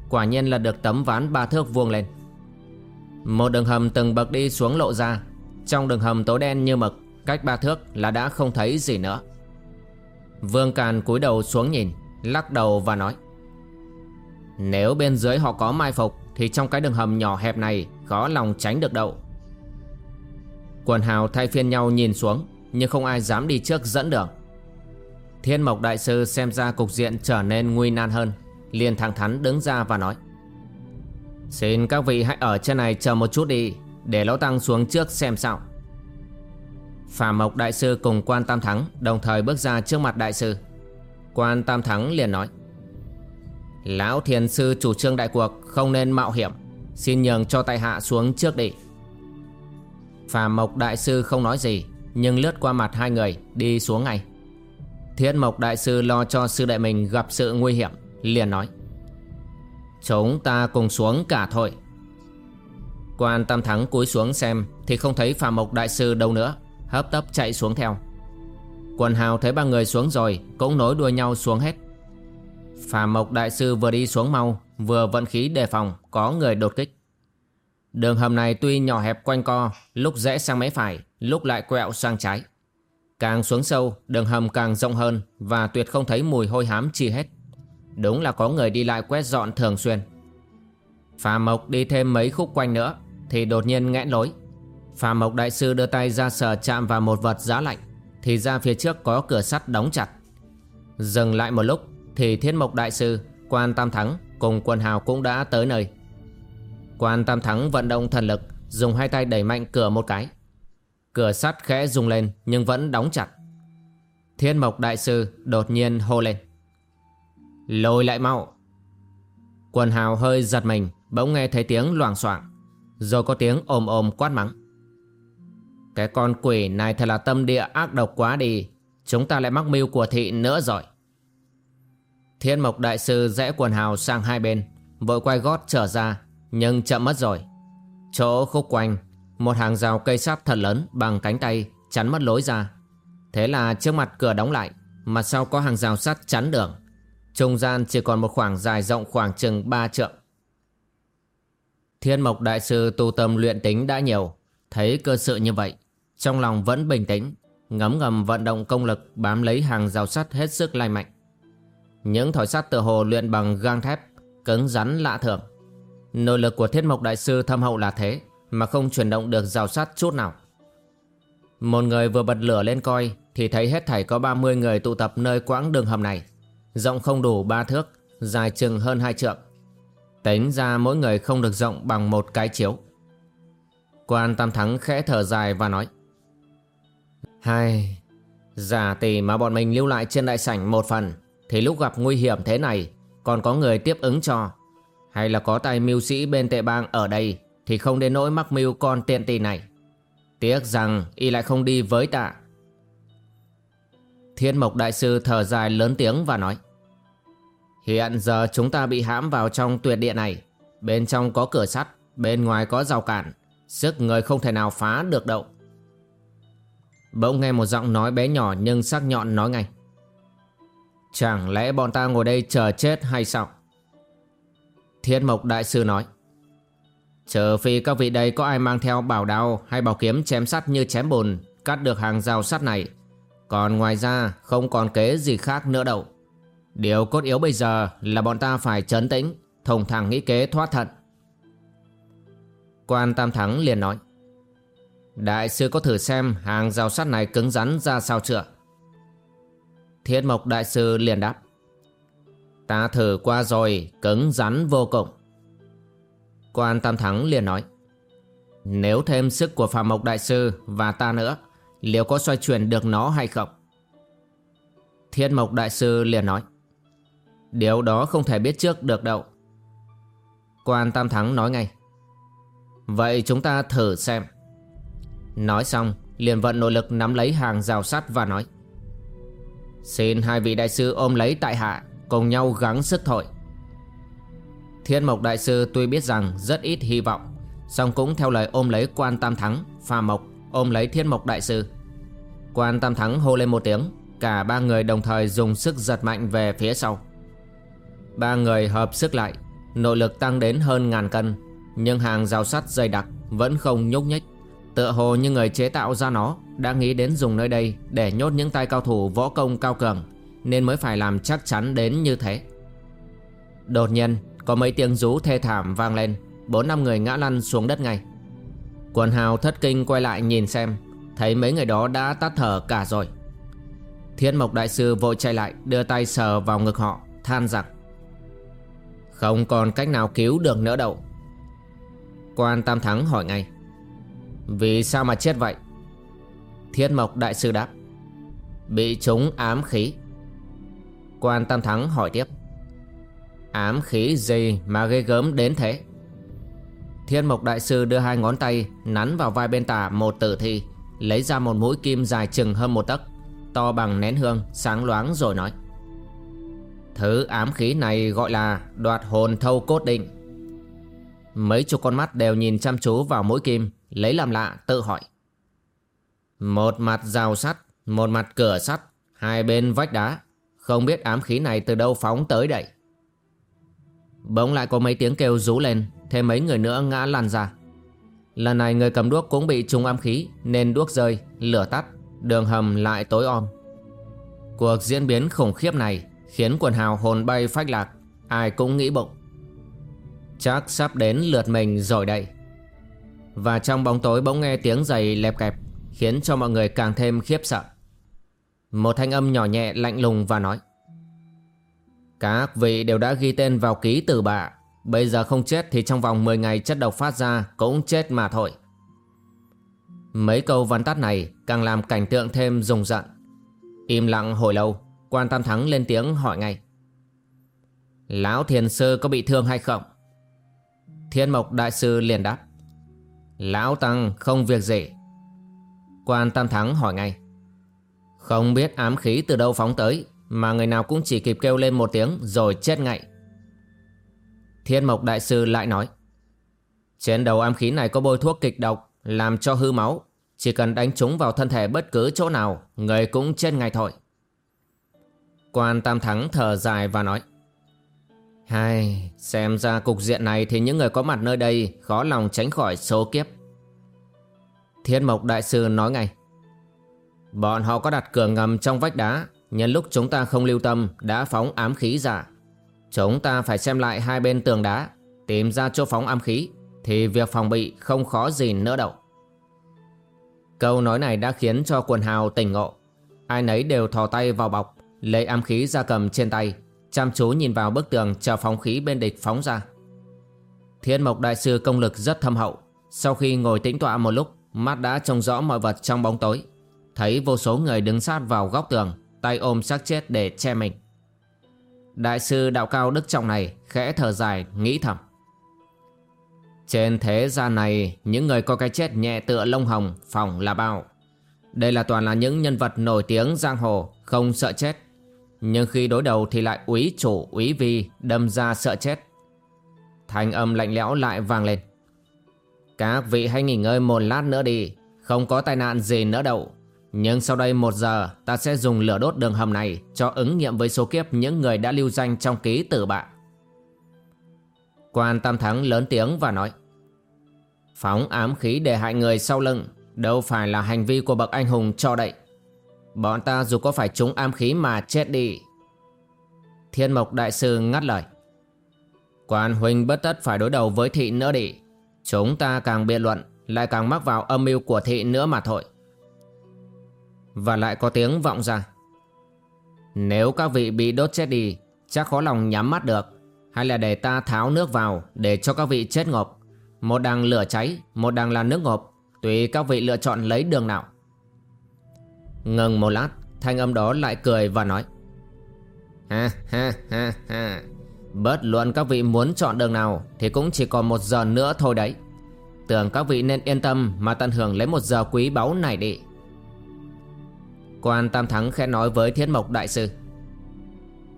Quả nhiên là được tấm ván ba thước vuông lên một đường hầm từng bậc đi xuống lộ ra. Trong đường hầm tối đen như mực, Cách ba thước là đã không thấy gì nữa. Vương Càn cúi đầu xuống nhìn, Lắc đầu và nói, Nếu bên dưới họ có mai phục, Thì trong cái đường hầm nhỏ hẹp này Khó lòng tránh được đâu. Quần hào thay phiên nhau nhìn xuống, Nhưng không ai dám đi trước dẫn đường. Thiên Mộc Đại Sư xem ra cục diện trở nên nguy nan hơn, liền thẳng thắn đứng ra và nói Xin các vị hãy ở trên này chờ một chút đi, Để Lão Tăng xuống trước xem sao. Phạm Mộc Đại Sư cùng quan Tam Thắng Đồng thời bước ra trước mặt Đại Sư. Quan Tam Thắng liền nói, Lão Thiền Sư chủ trương đại cuộc Không nên mạo hiểm, Xin nhường cho tại hạ xuống trước đi. Phạm Mộc Đại Sư không nói gì, Nhưng lướt qua mặt hai người, Đi xuống ngay. Thiết Mộc Đại Sư lo cho sư đệ mình gặp sự nguy hiểm, Liền nói Chúng ta cùng xuống cả thôi. Quan Tam Thắng cúi xuống xem Thì không thấy Phạm Mộc Đại Sư đâu nữa. Hấp tấp chạy xuống theo. Quần hào thấy ba người xuống rồi Cũng nối đuôi nhau xuống hết. Phạm Mộc Đại Sư vừa đi xuống mau Vừa vận khí đề phòng Có người đột kích. Đường hầm này tuy nhỏ hẹp quanh co Lúc rẽ sang mé phải Lúc lại quẹo sang trái. Càng xuống sâu, đường hầm càng rộng hơn và tuyệt không thấy mùi hôi hám chi hết. Đúng là có người đi lại quét dọn thường xuyên. Phà Mộc đi thêm mấy khúc quanh nữa thì đột nhiên nghẽn lối. Phà Mộc đại sư đưa tay ra sờ chạm vào một vật giá lạnh thì ra phía trước có cửa sắt đóng chặt. Dừng lại một lúc thì Thiên Mộc đại sư, Quan Tam Thắng cùng quần hào cũng đã tới nơi. Quan Tam Thắng vận động thần lực dùng hai tay đẩy mạnh cửa một cái Cửa sắt khẽ rung lên nhưng vẫn đóng chặt. Thiên Mộc Đại Sư đột nhiên hô lên. Lôi lại mau. Quần hào hơi giật mình bỗng nghe thấy tiếng loảng xoảng Rồi có tiếng ồm ồm quát mắng. Cái con quỷ này thật là tâm địa ác độc quá đi. Chúng ta lại mắc mưu của thị nữa rồi. Thiên Mộc Đại Sư rẽ quần hào sang hai bên Vội quay gót trở ra Nhưng chậm mất rồi Chỗ khúc quanh một hàng rào cây sắt thật lớn bằng cánh tay chắn mất lối ra. Thế là trước mặt cửa đóng lại, mặt sau có hàng rào sắt chắn đường. Trung gian chỉ còn một khoảng dài rộng khoảng chừng 3 trượng. Thiên Mộc Đại Sư tu tâm luyện tính đã nhiều, thấy cơ sự như vậy, trong lòng vẫn bình tĩnh, ngấm ngầm vận động công lực bám lấy hàng rào sắt hết sức lai mạnh. Những thỏi sắt tự hồ luyện bằng gang thép, cứng rắn lạ thường. Nội lực của Thiên Mộc Đại Sư thâm hậu là thế, mà không chuyển động được rào sắt chút nào. Một người vừa bật lửa lên coi thì thấy hết thảy có 30 người tụ tập nơi quãng đường hầm này. Rộng không đủ ba thước, dài chừng hơn hai trượng. Tính ra mỗi người không được rộng bằng một cái chiếu. Quan Tam Thắng khẽ thở dài và nói Hai, giả tỷ mà bọn mình lưu lại trên đại sảnh một phần thì lúc gặp nguy hiểm thế này còn có người tiếp ứng cho. Hay là có tay mưu sĩ bên tệ bang ở đây thì không đến nỗi mắc mưu con tiện tỷ này. Tiếc rằng y lại không đi với tạ. Thiên Mộc Đại Sư thở dài lớn tiếng và nói Hiện giờ chúng ta bị hãm vào trong tuyệt địa này. Bên trong có cửa sắt, Bên ngoài có rào cản. Sức người không thể nào phá được đâu. Bỗng nghe một giọng nói bé nhỏ nhưng sắc nhọn nói ngay. Chẳng lẽ bọn ta ngồi đây chờ chết hay sao? Thiên Mộc Đại Sư nói. Chờ phi các vị đây có ai mang theo bảo đao hay bảo kiếm chém sắt như chém bùn, Cắt được hàng rào sắt này. Còn ngoài ra không còn kế gì khác nữa đâu. Điều cốt yếu bây giờ là bọn ta phải chấn tĩnh Thùng thẳng nghĩ kế thoát thận Quan Tam Thắng liền nói Đại sư có thử xem hàng rào sắt này cứng rắn ra sao chưa? Thiết Mộc Đại sư liền đáp Ta thử qua rồi, cứng rắn vô cùng. Quan Tam Thắng liền nói Nếu thêm sức của Phạm Mộc Đại sư và ta nữa Liệu có xoay chuyển được nó hay không? Thiết Mộc Đại sư liền nói Điều đó không thể biết trước được đâu. Quan Tam Thắng nói ngay. Vậy chúng ta thử xem. Nói xong liền vận nội lực nắm lấy hàng rào sắt và nói. Xin hai vị đại sư ôm lấy tại hạ, Cùng nhau gắng sức thổi. Thiên Mộc Đại Sư tuy biết rằng rất ít hy vọng, song cũng theo lời ôm lấy quan Tam Thắng, Phà Mộc ôm lấy Thiên Mộc Đại Sư. Quan Tam Thắng hô lên một tiếng, Cả ba người đồng thời dùng sức giật mạnh về phía sau. Ba người hợp sức lại, Nội lực tăng đến hơn ngàn cân, Nhưng hàng rào sắt dày đặc Vẫn không nhúc nhích. Tựa hồ như người chế tạo ra nó Đã nghĩ đến dùng nơi đây Để nhốt những tay cao thủ võ công cao cường, Nên mới phải làm chắc chắn đến như thế. Đột nhiên, Có mấy tiếng rú thê thảm vang lên, Bốn năm người ngã lăn xuống đất ngay. Quần hào thất kinh quay lại nhìn xem, Thấy mấy người đó đã tắt thở cả rồi. Thiên Mộc Đại Sư vội chạy lại Đưa tay sờ vào ngực họ, Than rằng không còn cách nào cứu được nữa đâu. Quan Tam Thắng hỏi ngay. Vì sao mà chết vậy? Thiên Mộc Đại Sư đáp. Bị chúng ám khí. Quan Tam Thắng hỏi tiếp. Ám khí gì mà ghê gớm đến thế? Thiên Mộc Đại Sư đưa hai ngón tay Nắn vào vai bên tả một tử thi, Lấy ra một mũi kim dài chừng hơn một tấc, To bằng nén hương, Sáng loáng rồi nói. Thứ ám khí này gọi là Đoạt hồn thâu cốt định. Mấy chục con mắt đều nhìn chăm chú vào mũi kim Lấy làm lạ tự hỏi. Một mặt rào sắt Một mặt cửa sắt Hai bên vách đá Không biết ám khí này từ đâu phóng tới đây. Bỗng lại có mấy tiếng kêu rú lên Thêm mấy người nữa ngã lăn ra. Lần này người cầm đuốc cũng bị trúng ám khí Nên đuốc rơi, lửa tắt Đường hầm lại tối om. Cuộc diễn biến khủng khiếp này Khiến quần hào hồn bay phách lạc. Ai cũng nghĩ bụng. Chắc sắp đến lượt mình rồi đây. Và trong bóng tối bỗng nghe tiếng giày lẹp kẹp Khiến cho mọi người càng thêm khiếp sợ. Một thanh âm nhỏ nhẹ lạnh lùng và nói, Các vị đều đã ghi tên vào ký từ bạ. Bây giờ không chết thì trong vòng 10 ngày chất độc phát ra cũng chết mà thôi. Mấy câu văn tắt này càng làm cảnh tượng thêm rùng rợn. Im lặng hồi lâu Quan Tam Thắng lên tiếng hỏi ngay. Lão thiền sư có bị thương hay không? Thiên Mộc Đại Sư liền đáp. Lão Tăng không việc gì. Quan Tam Thắng hỏi ngay. Không biết ám khí từ đâu phóng tới, Mà người nào cũng chỉ kịp kêu lên một tiếng Rồi chết ngay. Thiên Mộc Đại Sư lại nói. Trên đầu ám khí này có bôi thuốc kịch độc, Làm cho hư máu. Chỉ cần đánh trúng vào thân thể bất cứ chỗ nào, Người cũng chết ngay thôi. Quan Tam Thắng thở dài và nói Hai, xem ra cục diện này thì những người có mặt nơi đây khó lòng tránh khỏi số kiếp. Thiên Mộc Đại Sư nói ngay. Bọn họ có đặt cửa ngầm trong vách đá, nhân lúc chúng ta không lưu tâm đã phóng ám khí ra. Chúng ta phải xem lại hai bên tường đá, tìm ra chỗ phóng ám khí, thì việc phòng bị không khó gì nữa đâu. Câu nói này đã khiến cho quần hào tỉnh ngộ. Ai nấy đều thò tay vào bọc, lấy ám khí ra cầm trên tay, Chăm chú nhìn vào bức tường chờ phóng khí bên địch phóng ra. Thiên Mộc Đại Sư công lực rất thâm hậu. Sau khi ngồi tĩnh tọa một lúc Mắt đã trông rõ mọi vật trong bóng tối. Thấy vô số người đứng sát vào góc tường Tay ôm xác chết để che mình. Đại sư đạo cao đức trọng này Khẽ thở dài nghĩ thầm. Trên thế gian này Những người có cái chết nhẹ tựa lông hồng Phòng là bao. Đây là toàn là những nhân vật nổi tiếng giang hồ Không sợ chết nhưng khi đối đầu thì lại úy chủ, úy vi, đâm ra sợ chết. Thanh âm lạnh lẽo lại vang lên. Các vị hãy nghỉ ngơi một lát nữa đi, Không có tai nạn gì nữa đâu. Nhưng sau đây một giờ, ta sẽ dùng lửa đốt đường hầm này Cho ứng nghiệm với số kiếp những người đã lưu danh trong ký tử bạn Quan Tam Thắng lớn tiếng và nói, Phóng ám khí để hại người sau lưng, Đâu phải là hành vi của bậc anh hùng cho đậy. Bọn ta dù có phải trúng am khí mà chết đi. Thiên Mộc Đại Sư ngắt lời. Quan huynh bất tất phải đối đầu với thị nữa đi. Chúng ta càng biện luận, Lại càng mắc vào âm mưu của thị nữa mà thôi. Và lại có tiếng vọng ra. Nếu các vị bị đốt chết đi, Chắc khó lòng nhắm mắt được. Hay là để ta tháo nước vào Để cho các vị chết ngộp. Một đằng lửa cháy, Một đằng là nước ngộp. Tùy các vị lựa chọn lấy đường nào. Ngừng một lát, Thanh âm đó lại cười và nói. Ha ha ha ha. Bất luận các vị muốn chọn đường nào Thì cũng chỉ còn một giờ nữa thôi đấy. Tưởng các vị nên yên tâm Mà tận hưởng lấy một giờ quý báu này đi. Quan Tam Thắng khẽ nói với Thiết Mộc Đại Sư.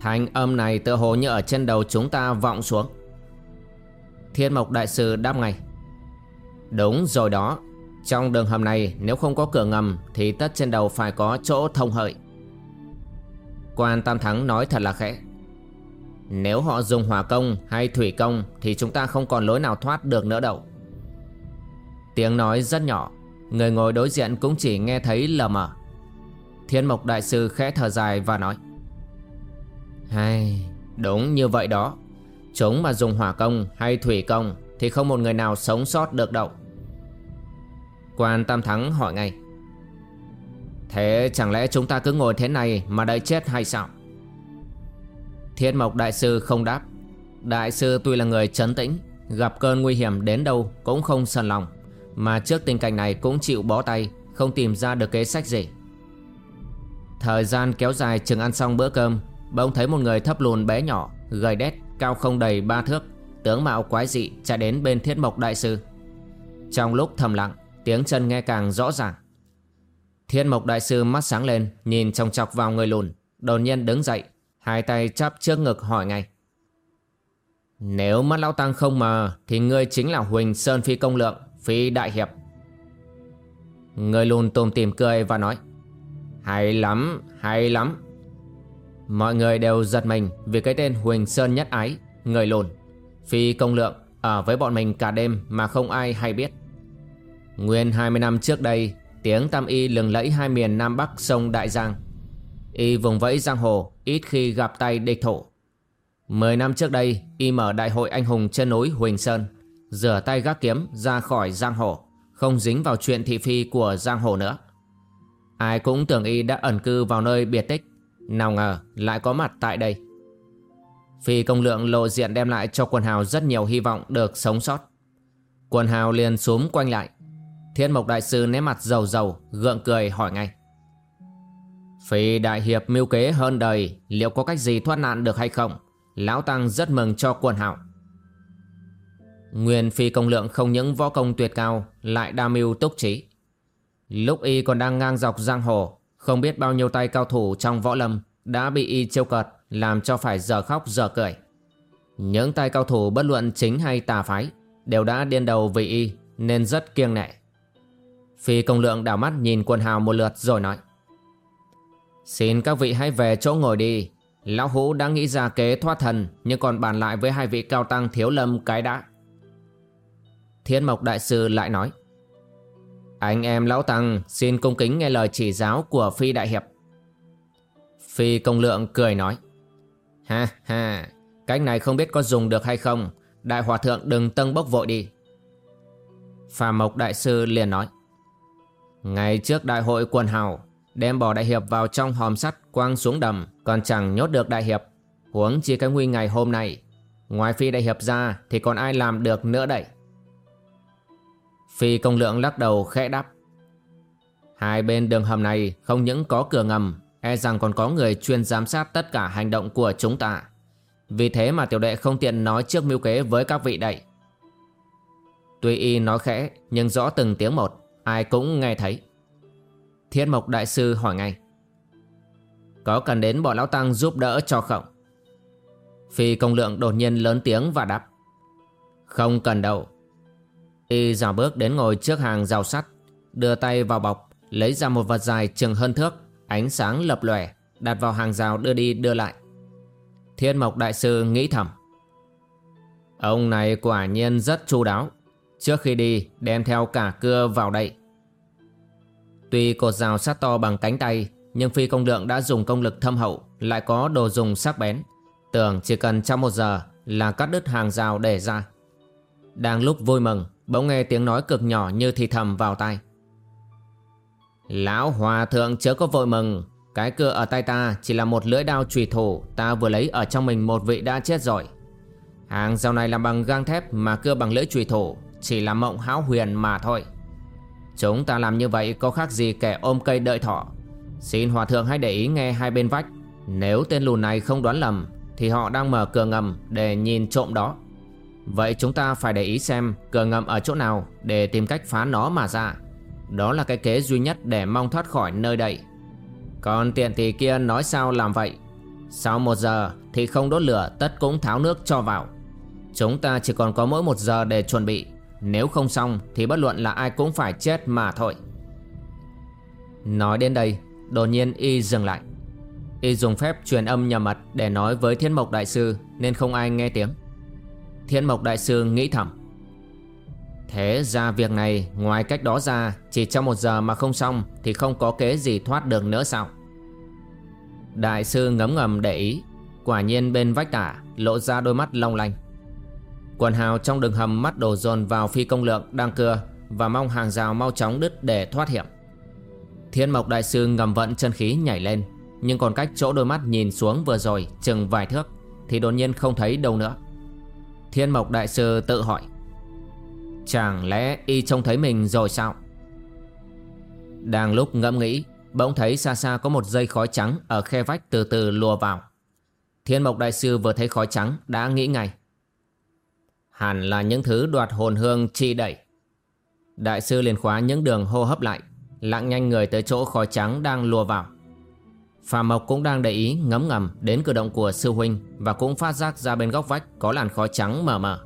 Thanh âm này tựa hồ như ở trên đầu chúng ta vọng xuống. Thiết Mộc Đại Sư đáp ngay. Đúng rồi đó trong đường hầm này nếu không có cửa ngầm Thì tất trên đầu phải có chỗ thông hợi. Quan Tam Thắng nói thật là khẽ. Nếu họ dùng hỏa công hay thủy công Thì chúng ta không còn lối nào thoát được nữa đâu. Tiếng nói rất nhỏ Người ngồi đối diện cũng chỉ nghe thấy lờ mờ. Thiên Mộc Đại Sư khẽ thở dài và nói hay, đúng như vậy đó. Chúng mà dùng hỏa công hay thủy công Thì không một người nào sống sót được đâu. Quan Tam Thắng hỏi ngay. Thế chẳng lẽ chúng ta cứ ngồi thế này Mà đợi chết hay sao? Thiết Mộc Đại Sư không đáp. Đại sư tuy là người trấn tĩnh, Gặp cơn nguy hiểm đến đâu cũng không sần lòng, Mà trước tình cảnh này cũng chịu bó tay, Không tìm ra được kế sách gì. Thời gian kéo dài chừng ăn xong bữa cơm, Bỗng thấy một người thấp lùn bé nhỏ, Gầy đét, cao không đầy ba thước, Tướng mạo quái dị chạy đến bên thiết mộc đại sư. Trong lúc thầm lặng Tiếng chân nghe càng rõ ràng thiên mộc đại sư mắt sáng lên Nhìn trong chọc vào người lùn Đột nhiên đứng dậy Hai tay chắp trước ngực hỏi ngay Nếu mắt lão tăng không mờ Thì ngươi chính là Huỳnh Sơn Phi Công Lượng Phi Đại Hiệp Người lùn tùm tìm cười và nói Hay lắm, hay lắm Mọi người đều giật mình vì cái tên Huỳnh Sơn Nhất Ái, người lùn. Phi công lượng ở với bọn mình cả đêm mà không ai hay biết. Nguyên 20 năm trước đây, tiếng tam y lừng lẫy hai miền Nam Bắc sông Đại Giang. Y vùng vẫy giang hồ, ít khi gặp tay địch thủ. Mười năm trước đây, y mở đại hội anh hùng trên núi Huỳnh Sơn, rửa tay gác kiếm ra khỏi giang hồ, không dính vào chuyện thị phi của giang hồ nữa. Ai cũng tưởng y đã ẩn cư vào nơi biệt tích, nào ngờ lại có mặt tại đây Phi công lượng lộ diện đem lại cho quần hào rất nhiều hy vọng được sống sót Quần hào liền xuống quanh lại Thiên mộc đại sư nét mặt dầu dầu Gượng cười hỏi ngay Phi đại hiệp mưu kế hơn đời, Liệu có cách gì thoát nạn được hay không Lão Tăng rất mừng cho quần hạo Nguyên phi công lượng không những võ công tuyệt cao, Lại đa mưu túc trí Lúc y còn đang ngang dọc giang hồ, không biết bao nhiêu tay cao thủ trong võ lâm đã bị y trêu cợt, làm cho phải giờ khóc giờ cười. Những tay cao thủ bất luận chính hay tà phái đều đã điên đầu vì y, nên rất kiêng nệ. Phi công lượng đảo mắt nhìn quần hào một lượt rồi nói Xin các vị hãy về chỗ ngồi đi Lão Hũ đã nghĩ ra kế thoát thần Nhưng còn bàn lại với hai vị cao tăng thiếu lâm cái đã Thiên Mộc Đại Sư lại nói anh em lão tăng xin cung kính nghe lời chỉ giáo của Phi Đại Hiệp. Phi công lượng cười nói. Ha ha, cách này không biết có dùng được hay không. Đại hòa thượng đừng tân bốc vội đi. Phà Mộc Đại Sư liền nói. Ngày trước đại hội quần hào, đem bỏ Đại Hiệp vào trong hòm sắt quăng xuống đầm, còn chẳng nhốt được Đại Hiệp. Huống chi cái nguy ngày hôm nay, ngoài Phi Đại Hiệp ra thì còn ai làm được nữa đây? Phi công lượng lắc đầu khẽ đáp. Hai bên đường hầm này không những có cửa ngầm, e rằng còn có người chuyên giám sát tất cả hành động của chúng ta. Vì thế mà tiểu đệ không tiện nói trước mưu kế với các vị đây. Tuy y nói khẽ nhưng rõ từng tiếng một, ai cũng nghe thấy. Thiên Mộc Đại Sư hỏi ngay. Có cần đến bọn Lão Tăng giúp đỡ cho không? Phi công lượng đột nhiên lớn tiếng và đáp. Không cần đâu, Y dào bước đến ngồi trước hàng rào sắt Đưa tay vào bọc Lấy ra một vật dài chừng hơn thước Ánh sáng lập lòe Đặt vào hàng rào đưa đi đưa lại Thiên Mộc Đại Sư nghĩ thầm Ông này quả nhiên rất chu đáo Trước khi đi đem theo cả cưa vào đây Tuy cột rào sát to bằng cánh tay, Nhưng phi công lượng đã dùng công lực thâm hậu, Lại có đồ dùng sắc bén. Tưởng chỉ cần trong một giờ Là cắt đứt hàng rào để ra. Đang lúc vui mừng, Bỗng nghe tiếng nói cực nhỏ như thì thầm vào tai. Lão hòa thượng chớ có vội mừng, Cái cưa ở tay ta chỉ là một lưỡi đao trùy thủ, Ta vừa lấy ở trong mình một vị đã chết rồi. Hàng rào này làm bằng gang thép mà cưa bằng lưỡi trùy thủ, Chỉ là mộng hão huyền mà thôi. Chúng ta làm như vậy có khác gì kẻ ôm cây đợi thọ. Xin hòa thượng hãy để ý nghe hai bên vách. Nếu tên lùn này không đoán lầm, Thì họ đang mở cửa ngầm để nhìn trộm đó. Vậy chúng ta phải để ý xem cửa ngầm ở chỗ nào Để tìm cách phá nó mà ra. Đó là cái kế duy nhất để mong thoát khỏi nơi đây. Còn tiện thì kia nói sao làm vậy? Sau một giờ thì không đốt lửa, tất cũng tháo nước cho vào. Chúng ta chỉ còn có mỗi một giờ để chuẩn bị. Nếu không xong thì bất luận là ai cũng phải chết mà thôi. Nói đến đây, Đột nhiên y dừng lại. Y dùng phép truyền âm nhầm mật để nói với Thiên Mộc Đại Sư Nên không ai nghe tiếng. Thiên Mộc Đại Sư nghĩ thầm. Thế ra việc này, ngoài cách đó ra, Chỉ trong một giờ mà không xong Thì không có kế gì thoát được nữa sao? Đại sư ngấm ngầm để ý. Quả nhiên bên vách tả Lộ ra đôi mắt long lanh. Quần hào trong đường hầm mắt đổ dồn vào phi công lượng đang cưa Và mong hàng rào mau chóng đứt để thoát hiểm. Thiên Mộc Đại Sư ngầm vận chân khí nhảy lên, Nhưng còn cách chỗ đôi mắt nhìn xuống vừa rồi chừng vài thước Thì đột nhiên không thấy đâu nữa. Thiên Mộc Đại Sư tự hỏi, Chẳng lẽ y trông thấy mình rồi sao? Đang lúc ngẫm nghĩ, Bỗng thấy xa xa có một dây khói trắng Ở khe vách từ từ lùa vào. Thiên Mộc Đại Sư vừa thấy khói trắng Đã nghĩ ngay Hẳn là những thứ đoạt hồn hương chi đẩy. Đại sư liền khóa những đường hô hấp lại Lặng nhanh người tới chỗ khói trắng đang lùa vào. Phà Mộc cũng đang để ý ngấm ngầm đến cử động của sư huynh Và cũng phát giác ra bên góc vách có làn khói trắng mờ mờ.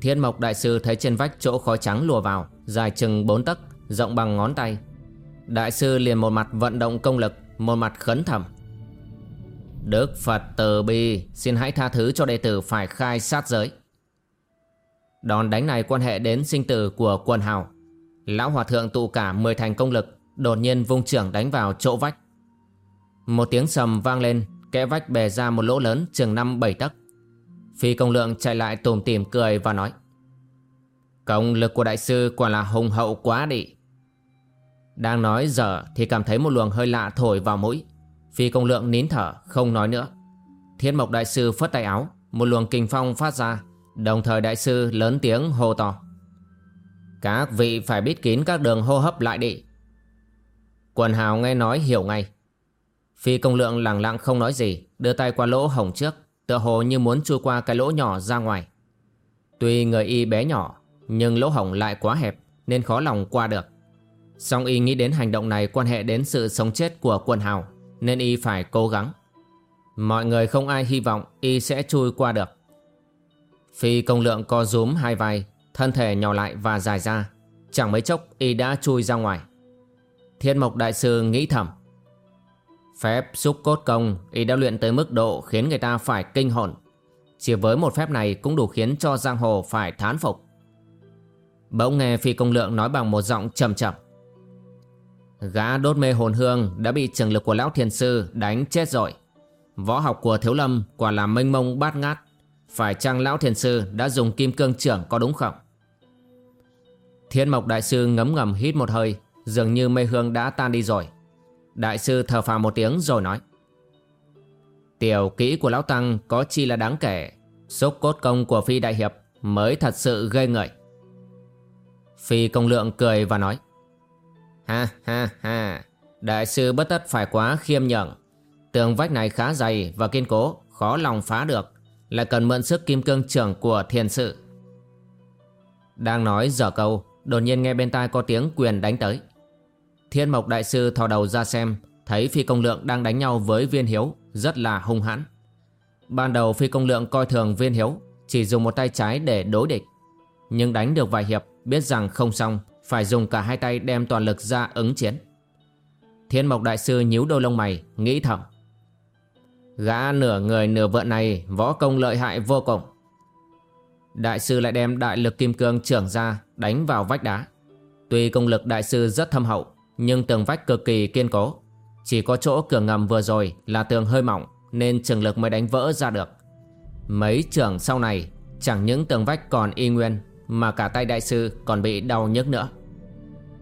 Thiên Mộc Đại Sư thấy trên vách chỗ khói trắng lùa vào Dài chừng 4 tấc, rộng bằng ngón tay. Đại sư liền một mặt vận động công lực Một mặt khấn thầm Đức Phật từ bi Xin hãy tha thứ cho đệ tử phải khai sát giới. Đòn đánh này quan hệ đến sinh tử của quần hào. Lão Hòa Thượng tụ cả 10 thành công lực, Đột nhiên vung trưởng đánh vào chỗ vách. Một tiếng sầm vang lên, Kẽ vách bè ra một lỗ lớn, chừng 5-7 tấc. Phi công lượng chạy lại tùm tìm cười và nói, Công lực của đại sư quả là hùng hậu quá đi. Đang nói giờ thì cảm thấy một luồng hơi lạ thổi vào mũi. Phi công lượng nín thở, không nói nữa. Thiên mộc đại sư phất tay áo, Một luồng kinh phong phát ra. Đồng thời đại sư lớn tiếng hô to. Các vị phải biết kín các đường hô hấp lại đi. Quần hào nghe nói hiểu ngay. Phi công lượng lặng lặng không nói gì, Đưa tay qua lỗ hồng trước, Tựa hồ như muốn chui qua cái lỗ nhỏ ra ngoài. Tuy người y bé nhỏ, Nhưng lỗ hồng lại quá hẹp, Nên khó lòng qua được. Song y nghĩ đến hành động này quan hệ đến sự sống chết của quần hào, Nên y phải cố gắng. Mọi người không ai hy vọng y sẽ chui qua được. Phi công lượng co rúm hai vai, Thân thể nhỏ lại và dài ra. Chẳng mấy chốc, y đã chui ra ngoài. Thiên mộc đại sư nghĩ thầm. Phép xúc cốt công, y đã luyện tới mức độ khiến người ta phải kinh hồn. Chỉ với một phép này cũng đủ khiến cho giang hồ phải thán phục. Bỗng nghe phi công lượng nói bằng một giọng trầm trầm. Gã đốt mê hồn hương đã bị trường lực của lão thiền sư đánh chết rồi. Võ học của thiếu lâm quả là mênh mông bát ngát. Phải chăng lão thiền sư đã dùng kim cương trưởng có đúng không? Thiên mộc đại sư ngấm ngầm hít một hơi, Dường như mê hương đã tan đi rồi. Đại sư thở phào một tiếng rồi nói. Tiểu kỹ của Lão Tăng có chi là đáng kể, Xúc cốt công của Phi Đại Hiệp mới thật sự gây ngợi. Phi công lượng cười và nói. Ha ha ha, Đại sư bất tất phải quá khiêm nhường. Tường vách này khá dày và kiên cố, Khó lòng phá được. Lại cần mượn sức kim cương trưởng của thiền sự. Đang nói dở câu, Đột nhiên nghe bên tai có tiếng quyền đánh tới. Thiên Mộc Đại Sư thò đầu ra xem, Thấy Phi Công Lượng đang đánh nhau với Viên Hiếu, Rất là hung hãn. Ban đầu Phi Công Lượng coi thường Viên Hiếu, Chỉ dùng một tay trái để đối địch. Nhưng đánh được vài hiệp, Biết rằng không xong, Phải dùng cả hai tay đem toàn lực ra ứng chiến. Thiên Mộc Đại Sư nhíu đôi lông mày, Nghĩ thầm. Gã nửa người nửa vợ này, Võ công lợi hại vô cùng. Đại sư lại đem đại lực kim cương trưởng ra, Đánh vào vách đá. Tuy công lực đại sư rất thâm hậu, nhưng tường vách cực kỳ kiên cố. Chỉ có chỗ cửa ngầm vừa rồi là tường hơi mỏng, Nên trường lực mới đánh vỡ ra được. Mấy trường sau này, Chẳng những tường vách còn y nguyên, Mà cả tay đại sư còn bị đau nhức nữa.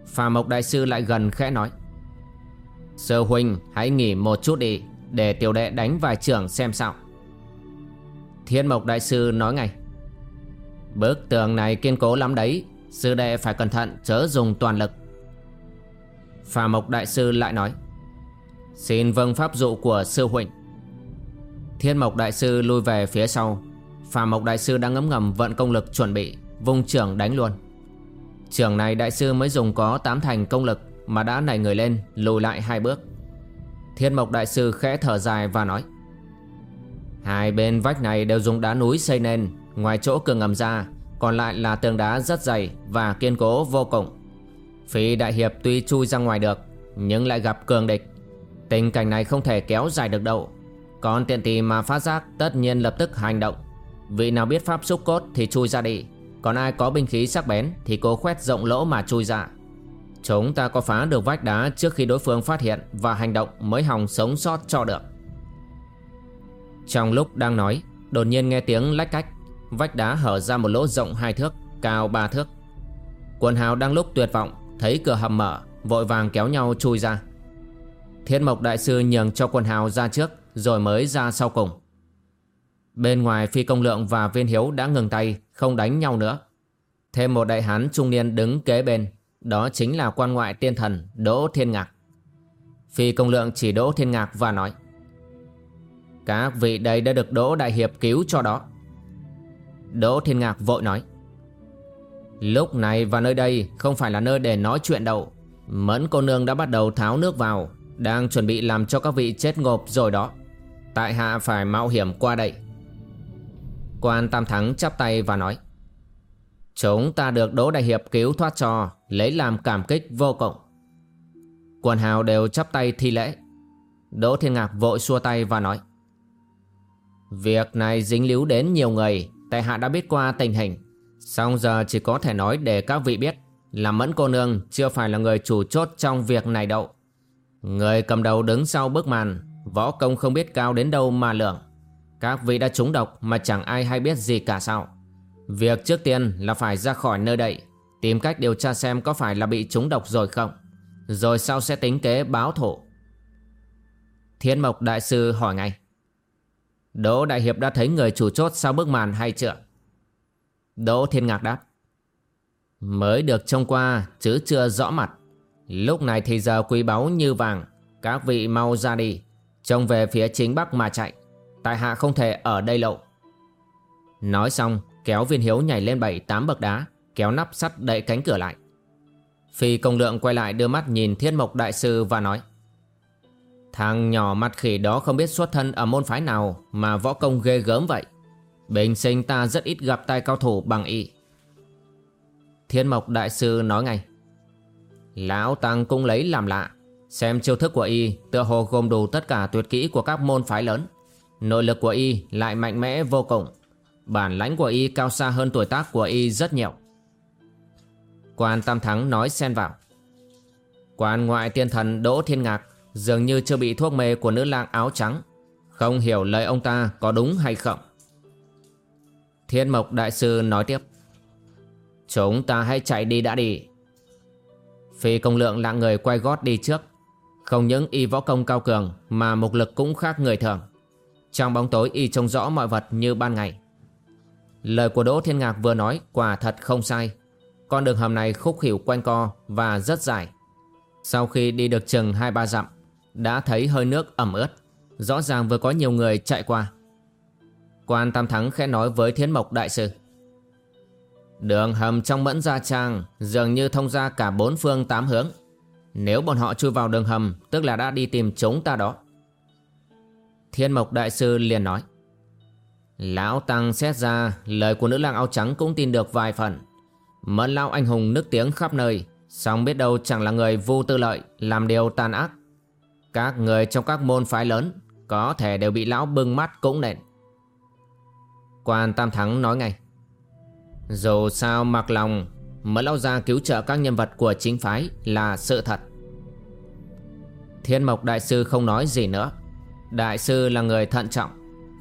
Phà Mộc đại sư lại gần khẽ nói, Sư huynh, hãy nghỉ một chút đi. Để tiểu đệ đánh vài trưởng xem sao. Thiên Mộc đại sư nói ngay. Bức tường này kiên cố lắm đấy, Sư đệ phải cẩn thận chớ dùng toàn lực. Phà Mộc đại sư lại nói. Xin vâng pháp dụ của sư huynh. Thiên Mộc đại sư lui về phía sau. Phà Mộc đại sư đang ngấm ngầm vận công lực chuẩn bị, Vung trưởng đánh luôn. Trưởng này đại sư mới dùng có tám thành công lực Mà đã nảy người lên, lùi lại hai bước. Thiên Mộc đại sư khẽ thở dài và nói, Hai bên vách này đều dùng đá núi xây nên, Ngoài chỗ cường ngầm ra, Còn lại là tường đá rất dày Và kiên cố vô cùng. Phi đại hiệp tuy chui ra ngoài được, Nhưng lại gặp cường địch. Tình cảnh này không thể kéo dài được đâu. Còn tiện tì mà phát giác, Tất nhiên lập tức hành động. Vị nào biết pháp xúc cốt thì chui ra đi, Còn ai có binh khí sắc bén Thì cố khoét rộng lỗ mà chui ra. Chúng ta có phá được vách đá Trước khi đối phương phát hiện Và hành động mới hòng sống sót cho được. Trong lúc đang nói, Đột nhiên nghe tiếng lách cách. Vách đá hở ra một lỗ rộng hai thước, Cao ba thước. Quần hào đang lúc tuyệt vọng, Thấy cửa hầm mở, Vội vàng kéo nhau chui ra. Thiên mộc đại sư nhường cho quần hào ra trước, Rồi mới ra sau cùng. Bên ngoài phi công lượng và viên hiếu đã ngừng tay, Không đánh nhau nữa. Thêm một đại hán trung niên đứng kế bên. Đó chính là quan ngoại tiên thần Đỗ Thiên Ngạc. Phi công lượng chỉ Đỗ Thiên Ngạc và nói, Các vị đây đã được Đỗ Đại Hiệp cứu cho đó. Đỗ Thiên Ngạc vội nói, Lúc này và nơi đây không phải là nơi để nói chuyện đâu. Mẫn cô nương đã bắt đầu tháo nước vào, Đang chuẩn bị làm cho các vị chết ngộp rồi đó. Tại hạ phải mạo hiểm qua đây. Quan Tam Thắng chắp tay và nói, Chúng ta được Đỗ Đại Hiệp cứu thoát cho. Lấy làm cảm kích vô cùng. Quần hào đều chắp tay thi lễ. Đỗ Thiên Ngạc vội xua tay và nói, Việc này dính líu đến nhiều người, Tại hạ đã biết qua tình hình. Xong giờ chỉ có thể nói để các vị biết Là Mẫn cô nương chưa phải là người chủ chốt trong việc này đâu. Người cầm đầu đứng sau bức màn, Võ công không biết cao đến đâu mà lượng. Các vị đã trúng độc mà chẳng ai hay biết gì cả sao. Việc trước tiên là phải ra khỏi nơi đây. Tìm cách điều tra xem có phải là bị trúng độc rồi không. Rồi sau sẽ tính kế báo thổ Thiên Mộc Đại Sư hỏi ngay. Đỗ Đại Hiệp đã thấy người chủ chốt sau bức màn hay chưa? Đỗ Thiên Ngạc đáp. Mới được trông qua chứ chưa rõ mặt. Lúc này thì giờ quý báu như vàng. Các vị mau ra đi. Trông về phía chính bắc mà chạy. Tại hạ không thể ở đây lộ, Nói xong kéo viên hiếu nhảy lên bảy tám bậc đá. Kéo nắp sắt đậy cánh cửa lại. Phi công lượng quay lại đưa mắt nhìn thiên mộc đại sư và nói, Thằng nhỏ mặt khỉ đó không biết xuất thân ở môn phái nào Mà võ công ghê gớm vậy. Bình sinh ta rất ít gặp tay cao thủ bằng y. Thiên mộc đại sư nói ngay, Lão Tăng cũng lấy làm lạ, Xem chiêu thức của y tựa hồ gồm đủ tất cả tuyệt kỹ của các môn phái lớn. Nội lực của y lại mạnh mẽ vô cùng, Bản lãnh của y cao xa hơn tuổi tác của y rất nhiều. Quan Tam Thắng nói xen vào. Quan ngoại tiên thần Đỗ Thiên Ngạc Dường như chưa bị thuốc mê của nữ lang áo trắng, Không hiểu lời ông ta có đúng hay không. Thiên Mộc Đại Sư nói tiếp, Chúng ta hãy chạy đi đã đi. Phi công lượng là người quay gót đi trước. Không những y võ công cao cường Mà mục lực cũng khác người thường. Trong bóng tối y trông rõ mọi vật như ban ngày. Lời của Đỗ Thiên Ngạc vừa nói quả thật không sai. Con đường hầm này khúc khỉu quanh co và rất dài. Sau khi đi được chừng 2-3 dặm, Đã thấy hơi nước ẩm ướt. Rõ ràng vừa có nhiều người chạy qua. Quan Tam Thắng khẽ nói với Thiên Mộc Đại Sư. Đường hầm trong mẫn gia trang Dường như thông ra cả bốn phương tám hướng. Nếu bọn họ chui vào đường hầm, Tức là đã đi tìm chúng ta đó. Thiên Mộc Đại Sư liền nói. Lão Tăng xét ra Lời của nữ lang áo trắng cũng tin được vài phần. Mẫn lão anh hùng nức tiếng khắp nơi. Xong biết đâu chẳng là người vô tư lợi, Làm điều tàn ác. Các người trong các môn phái lớn Có thể đều bị lão bưng mắt cũng nện. Quan Tam Thắng nói ngay, Dù sao mặc lòng Mẫn lão gia cứu trợ các nhân vật của chính phái Là sự thật. Thiên Mộc Đại Sư không nói gì nữa. Đại sư là người thận trọng.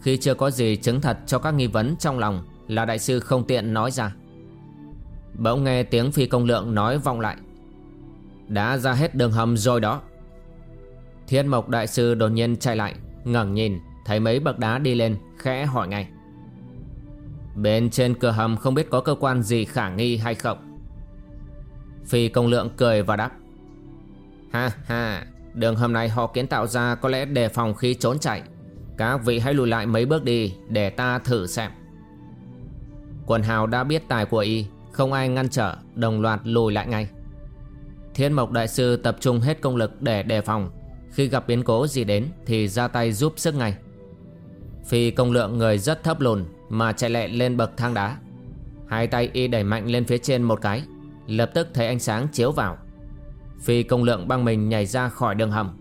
Khi chưa có gì chứng thật cho các nghi vấn trong lòng Là đại sư không tiện nói ra. Bỗng nghe tiếng phi công lượng nói vọng lại. Đã ra hết đường hầm rồi đó. Thiên mộc đại sư đột nhiên chạy lại, ngẩng nhìn, Thấy mấy bậc đá đi lên, Khẽ hỏi ngay. Bên trên cửa hầm không biết có cơ quan gì khả nghi hay không? Phi công lượng cười và đáp. Ha ha, Đường hầm này họ kiến tạo ra có lẽ đề phòng khi trốn chạy. Các vị hãy lùi lại mấy bước đi Để ta thử xem. Quần hào đã biết tài của y không ai ngăn trở, Đồng loạt lùi lại ngay. Thiên mộc đại sư tập trung hết công lực để đề phòng. Khi gặp biến cố gì đến Thì ra tay giúp sức ngay. Phi công lượng người rất thấp lùn Mà chạy lẹ lên bậc thang đá. Hai tay y đẩy mạnh lên phía trên một cái, Lập tức thấy ánh sáng chiếu vào. Phi công lượng băng mình nhảy ra khỏi đường hầm.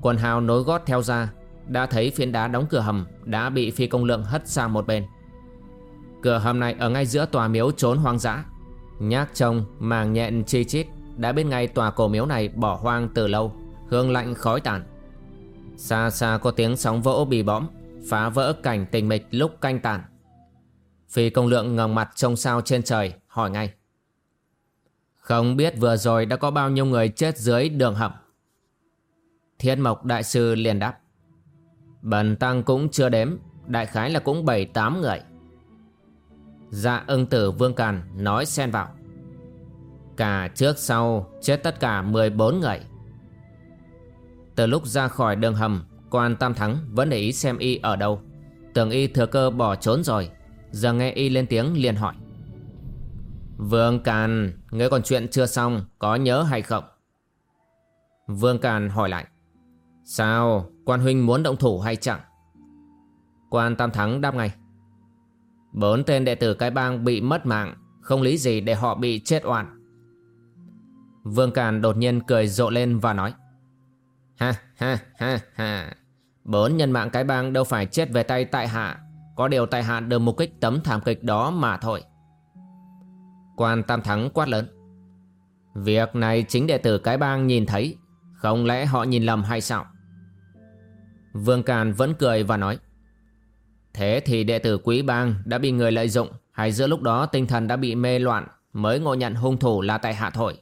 Quần hào nối gót theo ra, Đã thấy phiến đá đóng cửa hầm Đã bị phi công lượng hất sang một bên. Cửa ờ, hầm này ở ngay giữa tòa miếu trốn hoang dã. Nhác trông màng nhện chi chít Đã bên ngay tòa cổ miếu này bỏ hoang từ lâu, Hương lạnh khói tàn. Xa xa có tiếng sóng vỗ bì bõm, Phá vỡ cảnh tình mịch lúc canh tàn. Phi công lượng ngẩng mặt trông sao trên trời, hỏi ngay. Không biết vừa rồi đã có bao nhiêu người chết dưới đường hầm? Thiên mộc đại sư liền đáp. Bần tăng cũng chưa đếm, Đại khái là cũng 7-8 người. Dạ ưng tử vương càn nói xen vào. Cả trước sau chết tất cả 14 người. Từ lúc ra khỏi đường hầm, Quan Tam Thắng vẫn để ý xem y ở đâu. Tưởng y thừa cơ bỏ trốn rồi, Giờ nghe y lên tiếng liền hỏi. Vương Càn, Ngươi còn chuyện chưa xong, Có nhớ hay không? Vương Càn hỏi lại. Sao, quan huynh muốn động thủ hay chẳng? Quan Tam Thắng đáp ngay. Bốn tên đệ tử cái bang bị mất mạng, Không lý gì để họ bị chết oan. Vương Càn đột nhiên cười rộ lên và nói, Ha ha ha ha. Bốn nhân mạng cái bang đâu phải chết về tay tại hạ, Có điều tại hạ được mục kích tấm thảm kịch đó mà thôi. Quan Tam Thắng quát lớn, Việc này chính đệ tử cái bang nhìn thấy, Không lẽ họ nhìn lầm hay sao? Vương Càn vẫn cười và nói Thế thì đệ tử quý bang đã bị người lợi dụng, Hay giữa lúc đó tinh thần đã bị mê loạn Mới ngộ nhận hung thủ là tại hạ thôi